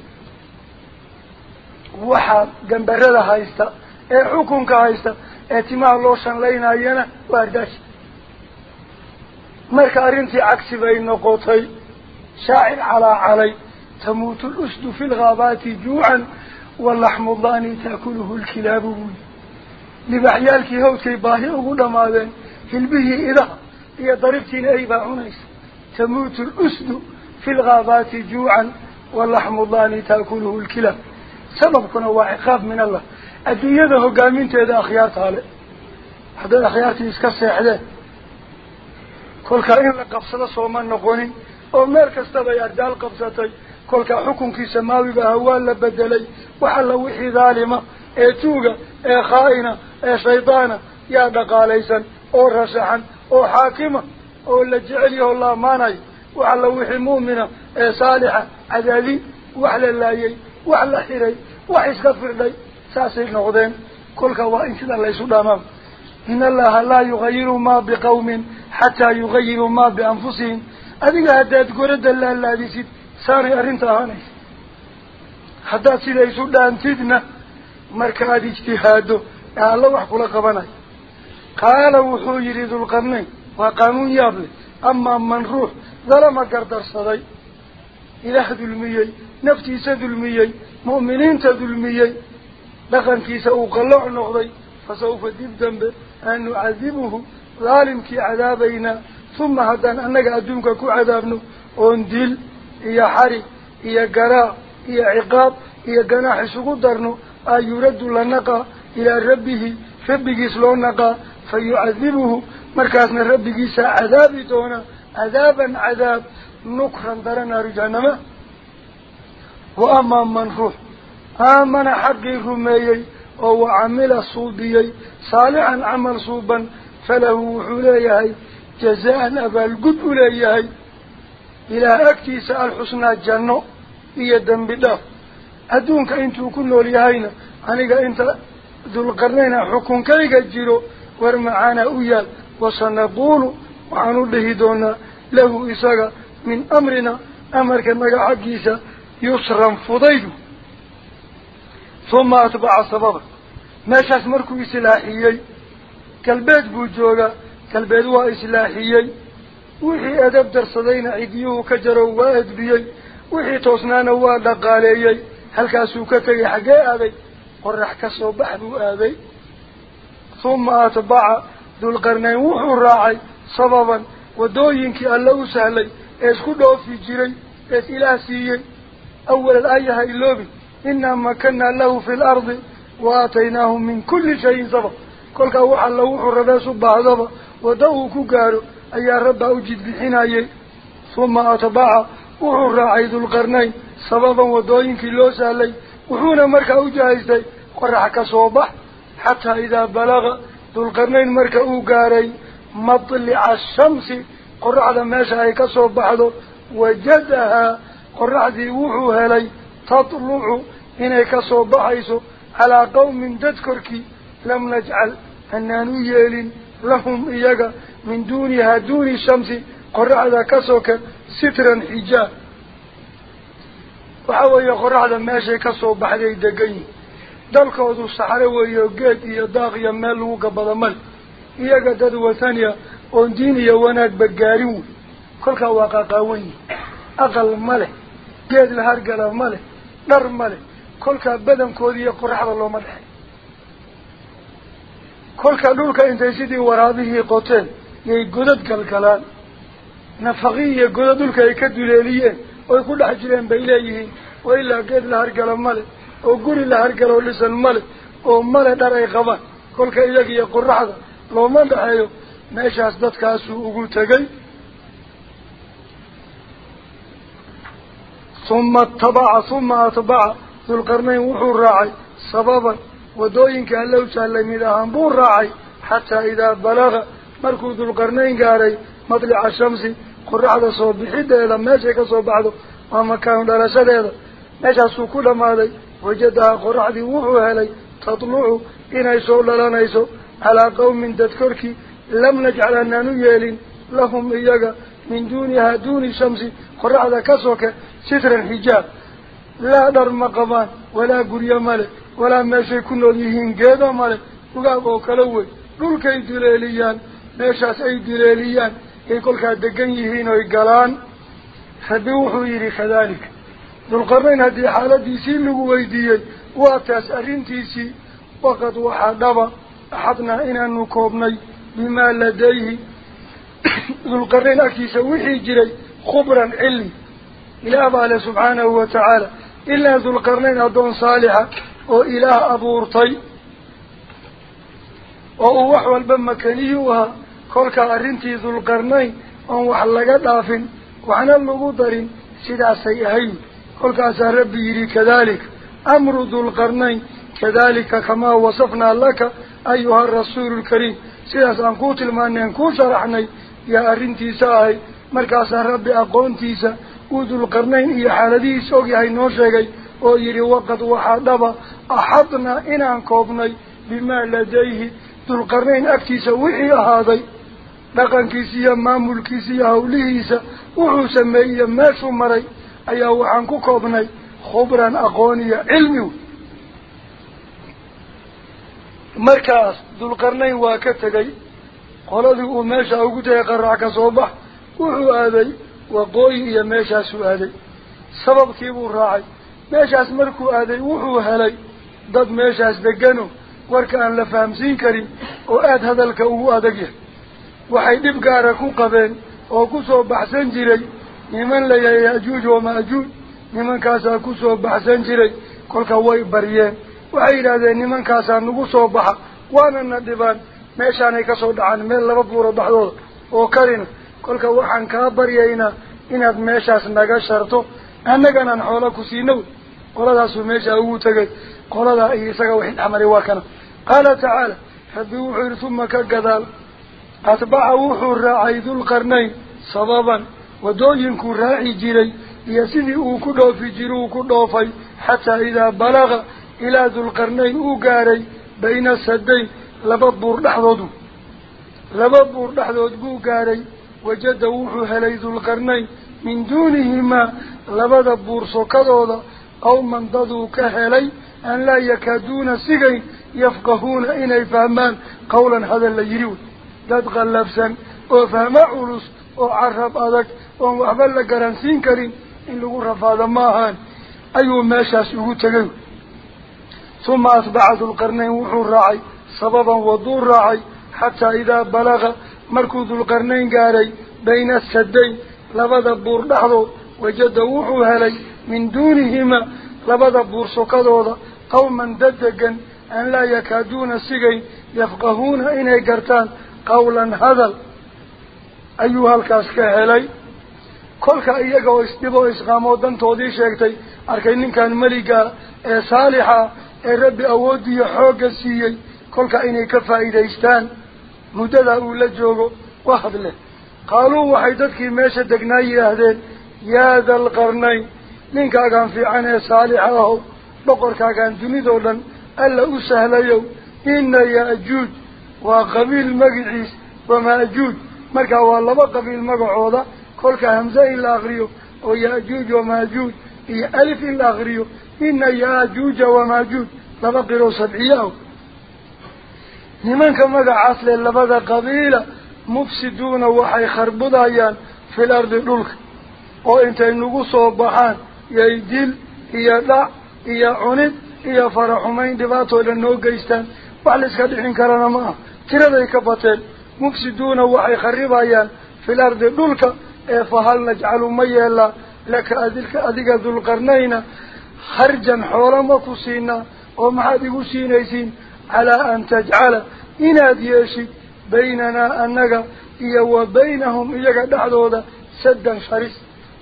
Speaker 1: وحا جنبرد هايستا اي حكم كايستا اتماع لوشان لينا ينا وارداش مركا رنتي عكس بين قوتي شاعر على علي تموت الأسد في الغابات جوعا واللحم الضاني تأكله الكلاب لبعيالك هوتي باهي أقول ما بين في البيه إذا هي ضربتين أيبا عنيس تموت الأسد في الغابات جوعا واللحم الضاني تأكله الكلاب سببكنا هو عقاب من الله. الدنيا ده قامين تهدى أخيار تالي حدا الأخيار تيسكسي حدا. كل كائن لقفصلا صومان نقوني. أو مركز تبايا الدال قفصتي كل كحكم في سماوي بهوال لبدلي. وحل وحي ظالمة. إي توغا إي خائنة إي شيطانة. يا دقاليسا أو رسحا أو حاكمة. أو لجعليه الله ماناي. وحل وحي مؤمنة إي صالحة عذالي وحل الله يي wax iska firdhay saasay noqdeen kolka waa in sida laysu dhamaa in allaha laa yugayiru maa biqawmin xataa yugayiruu maa bianfusihim adiga haddaad gorada laalaadisid saanay arrinta ahaanaysa haddaad sida isu dhaantidna markaaad ijtihaado ee alla wax kula qabanayo qaala wuxuu yidhi dulqarnayn waa qaanuun yaab leh amaa man ruux dalama gardarsaday dulmiyey naftiisa dulmiyey mu'miniinta dulmiyey dhaqankiisa uu qalooc noqday fasawfa dib dambe an nucadibuhu daalimkii cadaabaynaa uma haddaan annaga adduunka ku cadaabno oon dil iyo xarig iyo garaac iyo ciqaab iyo ganaax isugu darno aa yuraddu la naqaa ilaa rabbihi rabbigiis loo naqaa fa yucadibuhu markaasna rabbigiisaa cadaabi doona cadaaban cadaab nukran dara naaru jahannama wa amaa man ruux aamana xaqii rumeeyey oo wa camila suubiyey saalixan camal suuban falahu wuxuu leeyahay jazaan abaalgud u leeyahay ilaah agtiisa alxusnaa janno iyo dembi dhaaf adduunka intuu ku nool yahayna aniga inta dulqarnayna xukunkayga jiro fudaydu uma atbaca sababa meeshaas markuu islaaxiyey galbeed buu joogaa galbeed waa islaaxiyey wixii edab darsadayna cidiyuhu ka jaro waa edbiyey wixii toosnaana waa dhaqaaleeyey halkaasuu ka tegay xaggee aaday qorax ka soo bax buu aaday uma atbaca dulqarnayn wuxuu raacay sababan waddooyinkii alle u sahlay اسكده في جري اس الاسي اول الايه اللوبي انما كنا له في الأرض واتيناه من كل شيء سبب كل كان وحا لو ربا سبحانه ودو كو غارو ايا ربا وجد بحناي ثم اتباع وحر عيد القرنين سببا ودوين في لو سالي وحونا مركا وجايستي قرح كصوبح حتى اذا بلغ ذو القرنين مركا وغاري مطلع الشمس قرعة ماشا اي كسر بحضو وجدها قرعة يوحو هلي تطلع هنا اي كسو بحيسو على قوم تذكرك لم نجعل هنانو يالين لهم ايقا من دونها دون الشمس قرعة كسرك سترا حجا وحاوية قرعة ماشا اي كسو بحضي دقين دلك وضو السحر ويوجد اي داغي مالوك بضمال ايقا دادو ثانية oon diin iyo wanaagba gaarin wey kolkaa waa qaqaawan yihin aqal ma leh geed la hargala ma leh dhar ma leh kolkaa badankoodi iyo qoraxda looma dhexay kolka dhulka intay sidii waraabihii qoteen yay godad galgalaan nafaqi iyo godad dhulka ay ka duleeliyeen oy ku dhex jireen bay leeyihiin oo ilaa geed la hargalo male oo guri la hargaloo dhisan male oo male dhar ay qabaan kolka iyaga iyo qoraxda looma dhexeeyo meeshaas dadkaasuu ugu tegay suma atabaca suma atbaca dulqarnayn wuxuu raacay sababan waddooyinka alla u jaallay mid ahaan buu raacay xataa idaa balaga markuu dulqarnayn gaaray madlica shamsi qoraxda soo bixideeda meeshay ka soo baxdo waa makaanu dhalashadeeda meeshaasuu ku dhammaaday wajadaha qoraxdii wuxuu helay tatlucu inay soo dhalanayso calaa qawmin dad korkii لم نجعل أننا نيال لهم إياك من دونها دون شمس قرعة كسوك ستر الحجاب. لا در مقبان ولا قرية مالك ولا ماشي كنو ليهين قيدا مالك. وقابوا كلوي دول كي دليليان ماشاس أي دليليان. كي كل كاد دقن يهين ويقالان. فبيوحوا يري كذلك. ذو القرنين هذه حالة ديسي لغو ويديي واتاس أرنتيسي وقد وحدبا أحطنا إنا نكوبني. بما لديه. ذو القرنين أكيس وحي جري خبرا علمي. إلى أبا سبحانه وتعالى. إلا ذو القرنين أدون صالحة. وإله أبورتي. وهو والبما كنيوها كلك أرنتي ذو القرنين. وهو حلقة دافن وعنا اللغودر سيدا سيئين كلك أسر ربي كذلك. أمر ذو القرنين. كذلك كما وصفنا لك. أيها الرسول الكريم. سيدا سأنكوت الماني أنكو شرحني يا أرنتي ساهي مركز ربي أقونتيسا وذو القرنين إيا حالدي سوقي هاي نوشيغي ويري وقد وحادبا أحضنا إنان كوبني بما لديه ذو القرنين أكتيسا وحي هذا لقن كيسيا مامول كيسيا هوليسا وحو سميا ما سمري أيا وحانكو كوبني خبرا أقونيا مركز ذو القرنين واكتغي soo bax wuxuu aaday waqooyi iyo meeshaasuu aaday sababkiibuu raacay meeshaas markuu aaday wuxuu helay dad meeshaas degano warka aan la fahamsiin karin oo aada hadalka ugu adag yahay waxay dhib gaara ku qabeen oo ku soo baxsan jiray niman la yahay yaajuuj wamaajuuj nimankaasaa ku soo baxsan jiray kolka way baryeen nagu soo baxa waana na dhibaan meeshaanay ka soo dhacaan meel laba buuro baxdooda oo karina kolka waxaan kaa baryaynaa inaad meeshaas naga sharto annaganaan xoola ku siino qoladaasuu meesha ugu tegay qoladaa iyo isaga wixii dhexmaray waa kana qaala tacaala rabbi wuxuu yidhi uma ka gadaal atbaca wuxuu raacay dulqarnayn sababan wadooyinkuu raaci jiray iyo sidii uu ku dhoofi jira uu ku dhoofay xataa idaa balaga laba buur dhexdood buu gaaray wajada wuxuu helay dulqarnayn min duunihimaa labada buur sokadooda qawman daduu ka helay aan laa yakaaduuna sigayn yafqahuuna inay fahmaan qawlan hadal la yidhi wey dad qallafsan oo fahmo culus oo carab adag oon waxba la garansiin karin in lagu rafaado ma ahaan ayuu meeshaas ugu tegay ثم أصبعت القرنين وحو الرعي سببا ودور رعي حتى إذا بلغ مركوذ القرنين قاري بين السدين لبدا بور نحضو وجد وحو هلي من دونهما لبدا بور سقضوضا قوما ددقا أن لا يكادون سيقين يفقهون إن قرتان قولا هذا. أيها الكاسكة هلي كلك إيقا واسنبو إسغامو دان توضي شاكتي كان مليقا إيه صالحا awoodiyo xoogga siiyey kolka inay ka faa'iidaystaan muddadaa uu la joogo wa hadle qaaluu waxay dadkii meesha degnaa yidhaahdeen yaa dalqarnayn ninkaagaan fiican ee saalixa ahow boqorkaagaan dunidoo dhan alla u sahlayow ina yaajuuj waa qabiil magiciis wamaajuuj markaa waa laba qabiil magacooda kolka hamse in la akriyo oo yaajuuj wamaajuuj iyo alif in la akriyo ah magacaas le labada qabiila mufsiduuna waxay kharbudayaan fil ardi dhulka oo intay nagu soo baxaan yay dil iyo dhac iyo cunid iyo faraxumayn dhibaatoo dhan noo geystaan wax la iska dhixin karana ma ah tiraday ka bateen mufsiduuna waxay kharibayaan fil ardi dhulka ee fahal najcalu ma yeelaa laka adilka adiga dulqarnayna baynanaa annaga iyo wa baynahum iyaga dhexdooda saddan sharis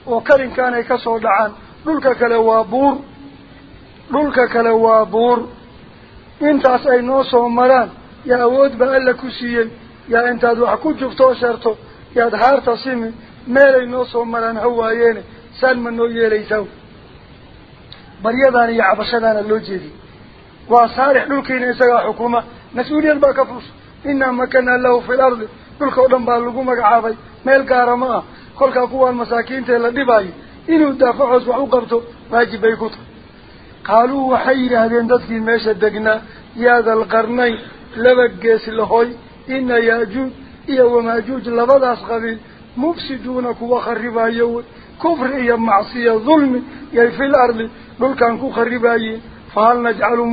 Speaker 1: oo karinkaanay ka soo dhacaan dhulka kale waa buur dhulka kale waa buur intaas ay noo soo maraan yaa awood ba alla ku siiyey yaa intaad wax ku juftoo sharto yaad haarta simi meelay noo soo maraan ha waayeene saan ma noo yeelaysaa baryadaan iyo cabashadaana loo jeediy waa saalix dhulkiina isagaa xukuma mas-uuliyad baa ka fuusha inaa makanaa lahu fi lardi dhulka o dhan baa lagu magacaabay meel gaara ma ah kolkaa kuwaan masaakiintae la dhibaayo inuu daafacoos wax u qabto waajib bay ku tahay qaaluu waxay yidhaahdeen dadkii meesha degnaa yaada alqarnayn laba gees lahoy ina yaajuuj iyo wamaajuuj labadaas qabiil mufsiduuna kuwa kharibayo wey kufri iyo macsiya dulmi yay fil ardi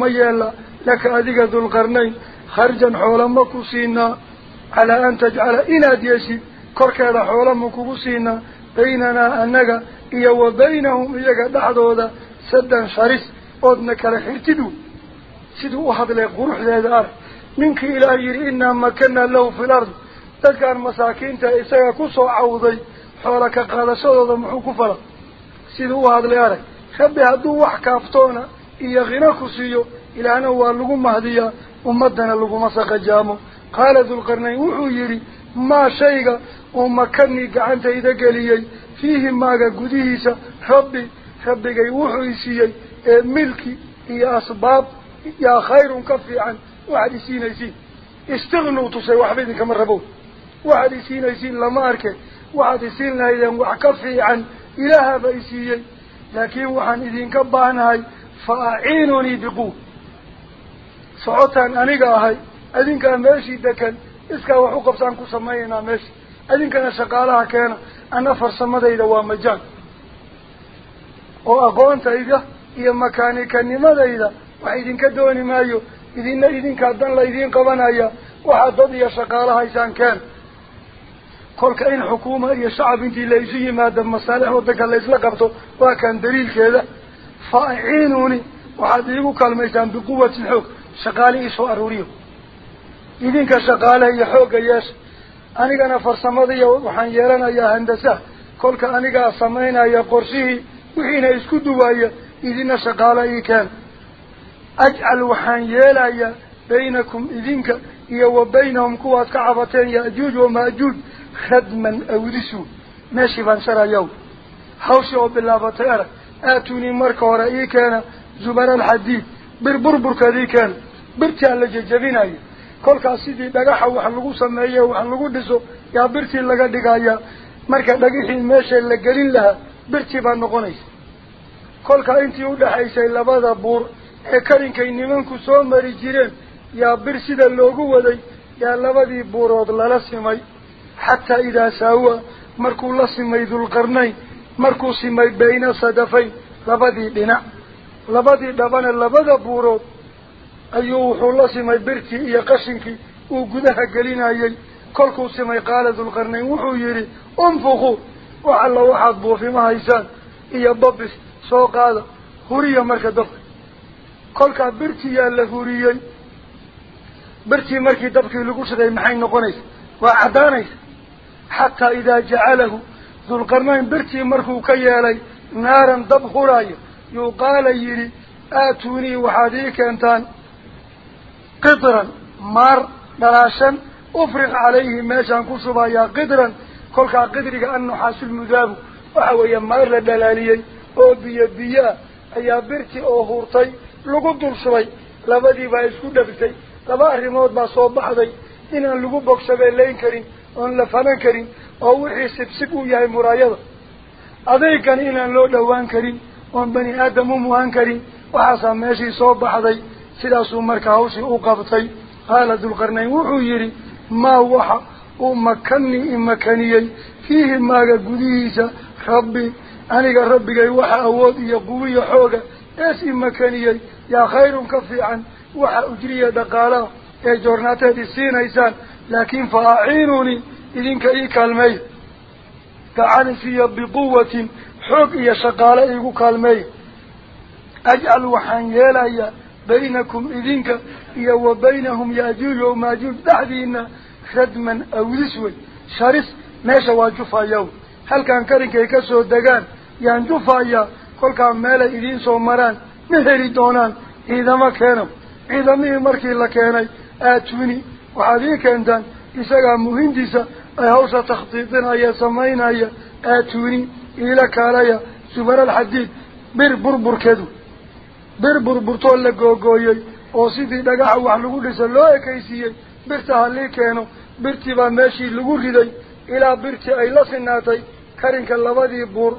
Speaker 1: ma yeela laka adiga dulqarnayn kharjan xoola ma ku siinaa calaa an tajcala inaad yeeshid korkeeda xoola ma kugu siinaa baynanaa annaga iyo wa baynahum iyaga dhexdooda saddan sharis oodna kala xirtid wey siduu u hadlay quruxdeeda arag ninkii ilaah yidhi inaa makanaa lahu fi lardi dadkaan masaakiinta isaga kusoo cawday xoola ka qaadashadooda muxuu ku fala siduu u hadlay arag rabbi hadduu wax kaaftoona iyo khina ku siiyo ilaahna waa lagu mahdiyaa ummaddana laguma saqajaamo qaala dulqarnayn wuxuu yidhi maa shayga uu makanii gacantayda geliyey fiihi maaga gudihiisa rabbi rabbigay wuxuu i siiyey ee milki iyo asbaab yaa khayrun ka fiican waxaad isiinaysiin istiqnuu tusay waxba idinkama rabo waxaad isiinaysiin lama arke waxaad isiin lahaydeen wax ka fiican ilaahaba isiiyey laakiin waxaan idinka baahnahay fa aciinunii biquwa socotaan aniga ahay adinkaa meeshii dekan iskaa wax u qabsaan ku samaynaynaa meesha adinkana shaqaalaha keena ana farsamadayda waa majaan oo aqoontayda iyo makanikanimadayda wax idinka dooni maayo idina idinkaa dan la idiin qabanaya waxaad dad iyo shaqaala haysaan keen كل كائن حكومة يا شعب انتي ليزي ما دم مصالح ودك الله يسلك بتو وكان دليل كذا فاعينوني وحد يقو كلمة بقوة الحوك شقالي إيش أروريه إذن كشقالة هي حق ياش أنا كنا فرسمضي وحن يرنا يا هندسة كل كأني كأسمينا يا قرشي وحين يسكتوا ويا إذن شقالة كان أجعل وحن يلا بينكم اذنك iyo wa baynahum kuwaad ka cabateen yaajuuj wamaajuuj radman awdisu meeshii baan sharayaw hawshii oo bilaabatay arag aatunii marka hore ii keena zubara alxadiid bir burburkeed ii keena birtaa la jejabinaya kolkaas sidii dhagaxa wax lagu sameeye wax lagu dhiso yaa birtii laga dhigaya marka dhagixii meesha la gelin lahaa birtii baa noqonaysa kolkaa intii udhaxaysay labada buur ee karinkay nimanku soo mari jireen يا برسد اللوغو وذي يا لبدي بورود للاسمي حتى إذا ساوى مركو لسمي ذو القرنين مركو سمي بين صدفين لبدي دنا لبدي دبان اللبدا بورود أيوه لسمي برتي يا قشنك وقدها قلين أيي كلكو سمي قال ذو القرنين وحو يري انفخوا وعلى واحد بو في مهيسان يا ببس سوق هذا هوري يا مركا دفع كلكا برتي يا اللي برتي مركي دبكي لقول شيء محي نقنيس وعذانيس حتى إذا جعله ذو القرنين برتي مركو كي نارا دبخ راي. يقال يري آتوني وحديك أنتان. قدرا مار دراشن أفرغ عليه ماشان كسبا يا قدرا. كل كا قدرك أنه حاصل مذاب وهو يمار للدلالي أو بي بيا أي برتي أو هورتي لقدر شوي لا بدي بايسكو دبتي laba arrimood baa soo baxday inaan lagu bogsabeelayn karin oon la fanan karin oo wixii sibsib uu yahay muraayada adaygan inaan loo dhowaan karin oon bani aadam u muhan karin waxaasaa meeshii soo baxday sidaasuu marka hawshii u qabtay qaala dulqarnayn wuxuu yidhi maa waxa uu makanii imakaniyey fiihi maaga gudihiisa rabbi aniga rabbigay waxa awood iyo quwiyo xooga ees imakaniyey yaa khayrun ka fiican dhaqaalaha ee joornaateed isiinaysaan laakiin fa aciinunii idinka ii kaalmeeya gacan isiiya biquwatin xoog iyo shaqaale iigu kaalmeeya ajcal waxaan yeelayaa baynakum idinka iyo wa baynahum yaajuuj o maajuuj dhexdiina radman awdis wey sharis meesha waa jufayaa halkan karinkay kasoo degaan yaan jufayaa kolkaa meelay idiin soo maraan ma heli doonaan ciidamo keeno waxaad ii keentaan isagaa muhiimtiisa ay hawsha takhtiidinaya samaynaya aatuni iila kaalaya zubara alxadiid bir burburkeedu bir burburtoo la googooyey oo sidii dhagaxa wax lagu dhisa loo ekaysiiyey birta halii keeno birtii baa meeshii lagu riday ilaa birtii ay la sinaatay karinka labadii buur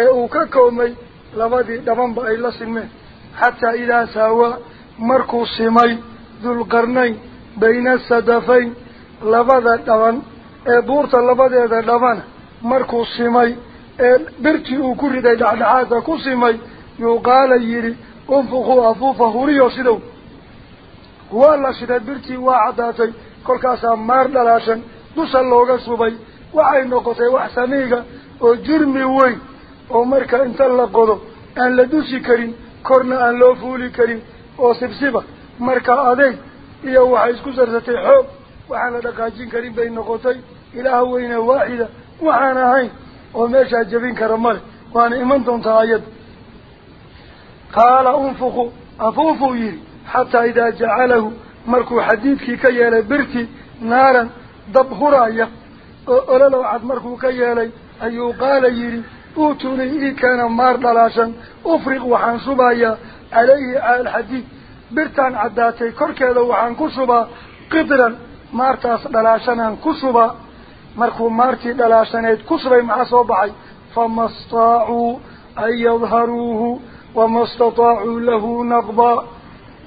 Speaker 1: ee uu ka koomay labadii dhabanba ay la sinmeen xataa idaa saawaa markuu simay dulqarnayn bayna sadafayn labada dhaban ee buurta labadeeda dhabana markuu simay ee birtii uu ku riday dhexdhexaadka ku simay yuu qaala yidhi unfuquu afuufa huriyo sidow waa la shiday birtii waa caddaatay kolkaasaa maar dhalaashan dusha looga subay waxay noqotay wax samiiga oo jurmi weyn oo marka inta la qodo aan la dusi karin korna aan loo fuuli karin وسبسبة مركا أدي إياه وحيس كسر ستي حب وحانا دقاجين كريم بين نقوتي إله وين واحدة وحانا هين وماشا جبين كرمال وأنا إمنتم تغيب قال أنفخوا أفوفوا يري حتى إذا جعله مركو حديد كي كي يالي برتي نارا دبه رايا أولا لو عد مركو كي يالي أيو قال يري أوتوني إي كان مار دلاشا أفرق وحان صبايا عليه آل حديد برتان عداتي كركي لو عن كسبا قدرا مارتا دلاشنا كسبا مركو مارتي دلاشنا كسبا مع صبعي فما استطاعوا أن يظهروه وما استطاعوا له نقضا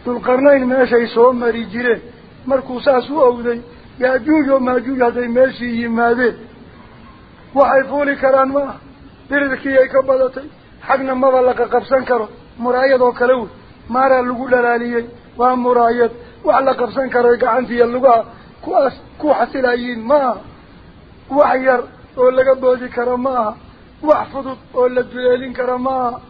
Speaker 1: في القرنين ما ماشي سوما رجيره مركو ساسو أودي. يا جوج وما جوج هذي ماشي يماذي. وحيفولي كرانوا بردكي يكبضتي حقنا مظلق قبسان كرو. مرايد وكلو ما مارا لغو للاليين وهم مرايد وعلى قبسان كاريقا في اللقاء كواس كوحة سلايين ما وحير أولا قبوزي كرماها واحفظوا أولا الدلالين كرماها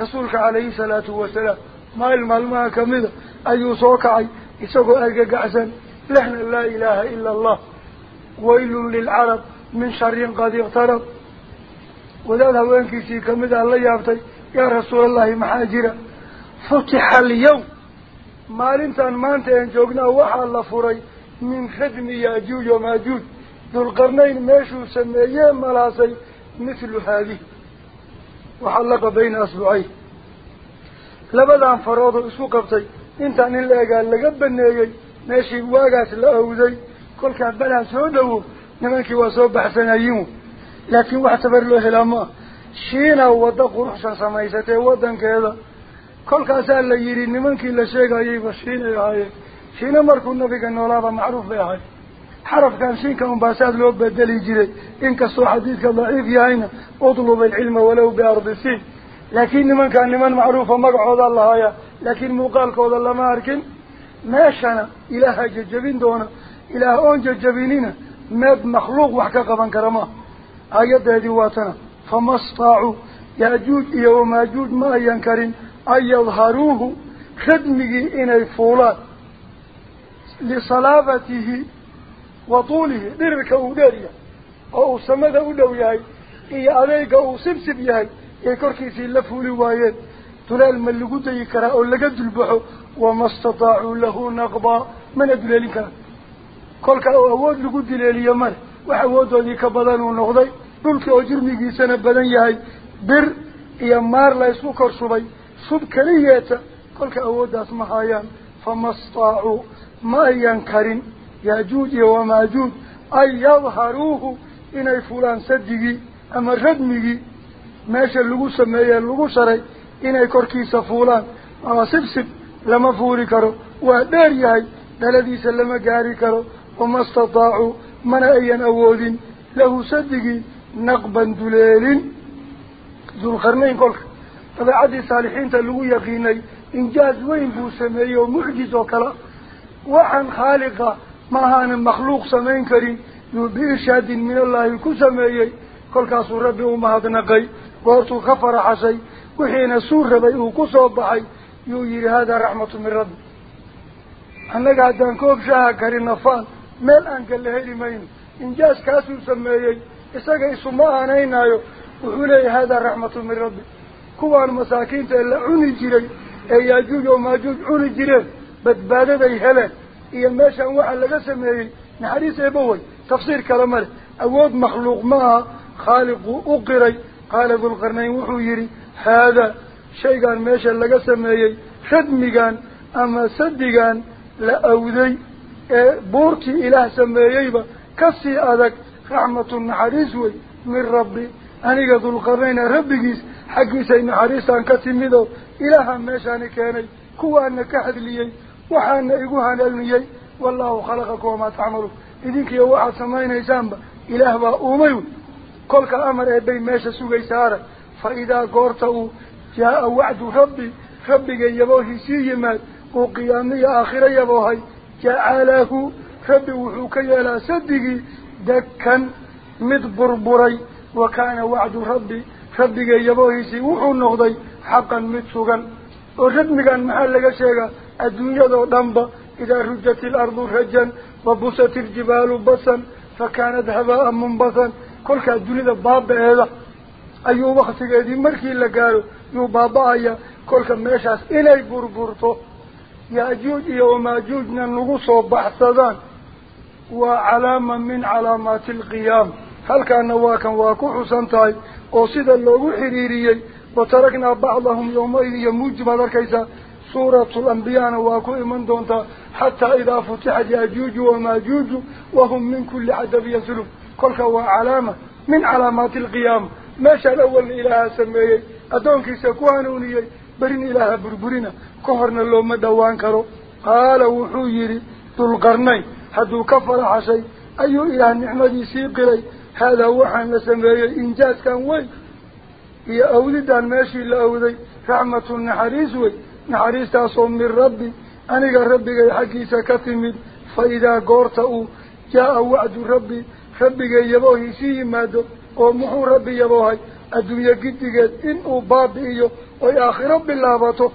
Speaker 1: رسولك عليه الصلاة والسلام ما المال ما كمذا أي صوكعي إساقوا أرقا عزان لحن لا إله إلا الله ويل للعرب من شر قد اغترب وذلها وينكي سيكمذا الله يابتي يا رسول الله محاجرة فتح اليوم. ما أنمانت أنجوغنا وحا الله فري من خدم ياجوج وماجوج. ذو القرنين ماشو سميه ملاصي مثل هذه. وحلق بين أسبوعي. لبدا انفراض اسو قبطي إنت عن الله قال لقبن ايجي ماشي واقعت الأهوزي كل كان بلا سعوده نمانك واسوب بحسن أيمو. لكن واحد تبر له الامه shiina waddo quruxsan samaysatee waddankeeda kolkaasaa la yidhi nimankii la sheegayayba shiinay ahaayeen shiina markuu nabiga noolaaba macruuf bay ahay xarafkan shiinka unbaa saad loo bedeli jiray inkastoo xadiidka daciif yahayna utlub alcilma walow biardi siin laakiin nimankaa niman macruufa magacoodaa lahaaya laakiin muuqaalkooda lama arkin meeshana ilaaha jajabin doona ilaah oon jajabinina meed makhluuq wax ka qaban kara maaha aayadeedii waatana fama فما استطاعوا. ياجوج يوماجوج ما ينكرن أن يظهروه خدمه إن الفولاد. لصلابته وطوله. درك أوداريا أو سمد أودوياي إي عليك أو سبسبياي يكركي في اللفه لوايات تلال من لقد يكره أو لقد البحو وما استطاعوا له نقبا. من أدلالك كلك أو أود لقد لليمان وحوادوا ذيك بدانو ونغضي dhulkii oo jurmigiisana badan yahay bir iyo maar la isku kor shubay shub keliyeeta kolka awooddaas ma haayaan fama istaacuu ma ayan karin yaajuuj iyo wamaajuuj an yadharuuhu inay fulaan sadigii ama radmigii meesha lagu sameeyey lagu sharay inay korkiisa fuulaan aa sibsib lama fuuli karo waa dheer yahay dhaladiisa lama gaari karo wama istataacuu mana ayan awoodin lahu sadigii نقبا دليل ذو القرنين قولك طبعا عدي صالحين تلوه يقيني إنجاز وين بو سمعي ومعجز وكلا. وحن خالقا ما هان مخلوق سمعين كريم بإرشاد من الله كو سمعي. قولك أصول ربي ومهد نقاي وارتو خفر حسي وحين سور ربي وكو صبحي يوير هذا رحمة من ربي. أنا قاعد كوب شاها كريم نفان ميل أنك اللي هيري مين إنجاز كاسو سمعي. إساق إسماء نينايو وحولي هذا الرحمة من ربي كوان مساكين تألا عوني جيري أي ياجوج وماجوج عوني جيري بدبادة يهلا إيا الماشا وحال لغسميري نحريس إبوي تفسير كلمات أواد مخلوق ما خالق أقري خالق القرنين وحويري هذا شيء كان ماشا لغسميري خدمي كان أما سدي كان لأوذي بورتي إله سميري كسي أذك naxariis wey min rabbi aniga dulqarnayna rabbigiis xaggiisay naxariistaan ka timid oo ilaaha meeshaani keenay kuwaana ka hadliyey waxaana igu hanalniyey wallahu khalaqakum wamaa tacmaluun idinkiiyo waxaad samaynaysaanba ilaah baa uumay wey kolka amar eebbay meesha sugaysa arag fa idaa goorta uu jaa-a wacdu rabbi rabbiga yaboohiisii yimaad uu qiyaamiyo aakhiro yaboohay jacalahu rabbi wa kaana wacdu rabbi rabbiga yaboohiisii wuxuu noqday xaqan mid sugan oo radmigan maxaa laga sheegaa adduunyadoo dhanba idaa rujat ilardu rajan wa busat iljibaalu basan fa kaanat habaa'an munbasan kolkaa dunida baaba-eeda ayuu waktigeedii markii la gaaro yuu baaba-aya kolka meeshaas inay burburto yaajuuj iyo wamaajuujna nagu soo baxsadaan وعلامة من علامات القيام. هل كان نواكا واكوح سنتاي وصيدا اللوغو حريريي؟ وتركنا بعضهم يومئذ يموجب على كيسا سورة الأنبياء واكو من دونتا. حتى إذا فتحت ياجوج وماجوج وهم من كل عدب يسلوا كلها علامة من علامات القيام. ماشى الأول إله سمية. أدونك سكوانوني. برين إله بربرين. كهرنا اللوم دوان كرو. قال وحو يري تلقرنين dhowaan karo qaala wuxuu yidhi dulqarnayn hadduu ka faraxashay ayuu ilaah nicmadiisii qiray haadaa waxaan la sameeyey injaaskan weyn iyo awdidaan meeshii la awday raxmatu naxariis wey naxariistaasoo min rabbi aniga rabbigay xaggiisa ka timid fa idaa goorta uu jaa-a wacdu rabbi rabbigay yaboohiisii yimaado oo muxuu rabbi yaboohay adduunye giddigeed inuu baabi'iyo oy aakhiro bilaabato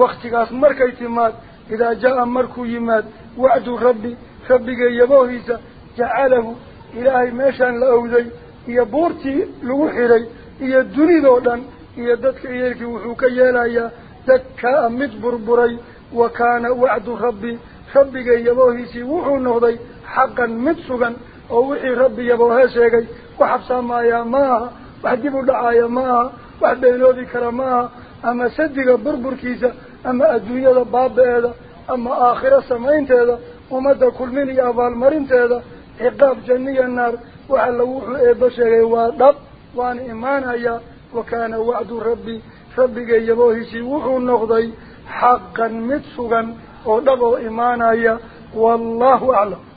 Speaker 1: waktigaas markay timaad idaa jaa-a markuu yimaad وعد ربي ربك يبوهيسا جعله إلهي ماشان لأوذي يبورتي لوحيري يدني دولان يددك إيرك وحوك يالايا دكا أمد بربري وكان وعد ربي. ربك يبوهيسي وحو نغضي حقا مدسوغا ووحي ربي يبوهيسي وحفصا ما يا ماها وحديب دعايا ماها وحبينو ذكر ماها أما سدق بربركيسا أما أدوية بابا هذا أما آخر السمعين تهذا ومدى كل من يأبال مرين تهذا إقاب جنية النار وعلوه بشري ودب وان إيمان هيا وكان وعد ربي ربك يبوه سيوح النقضي حقا متسوغا ودبوا إيمان هيا والله أعلم.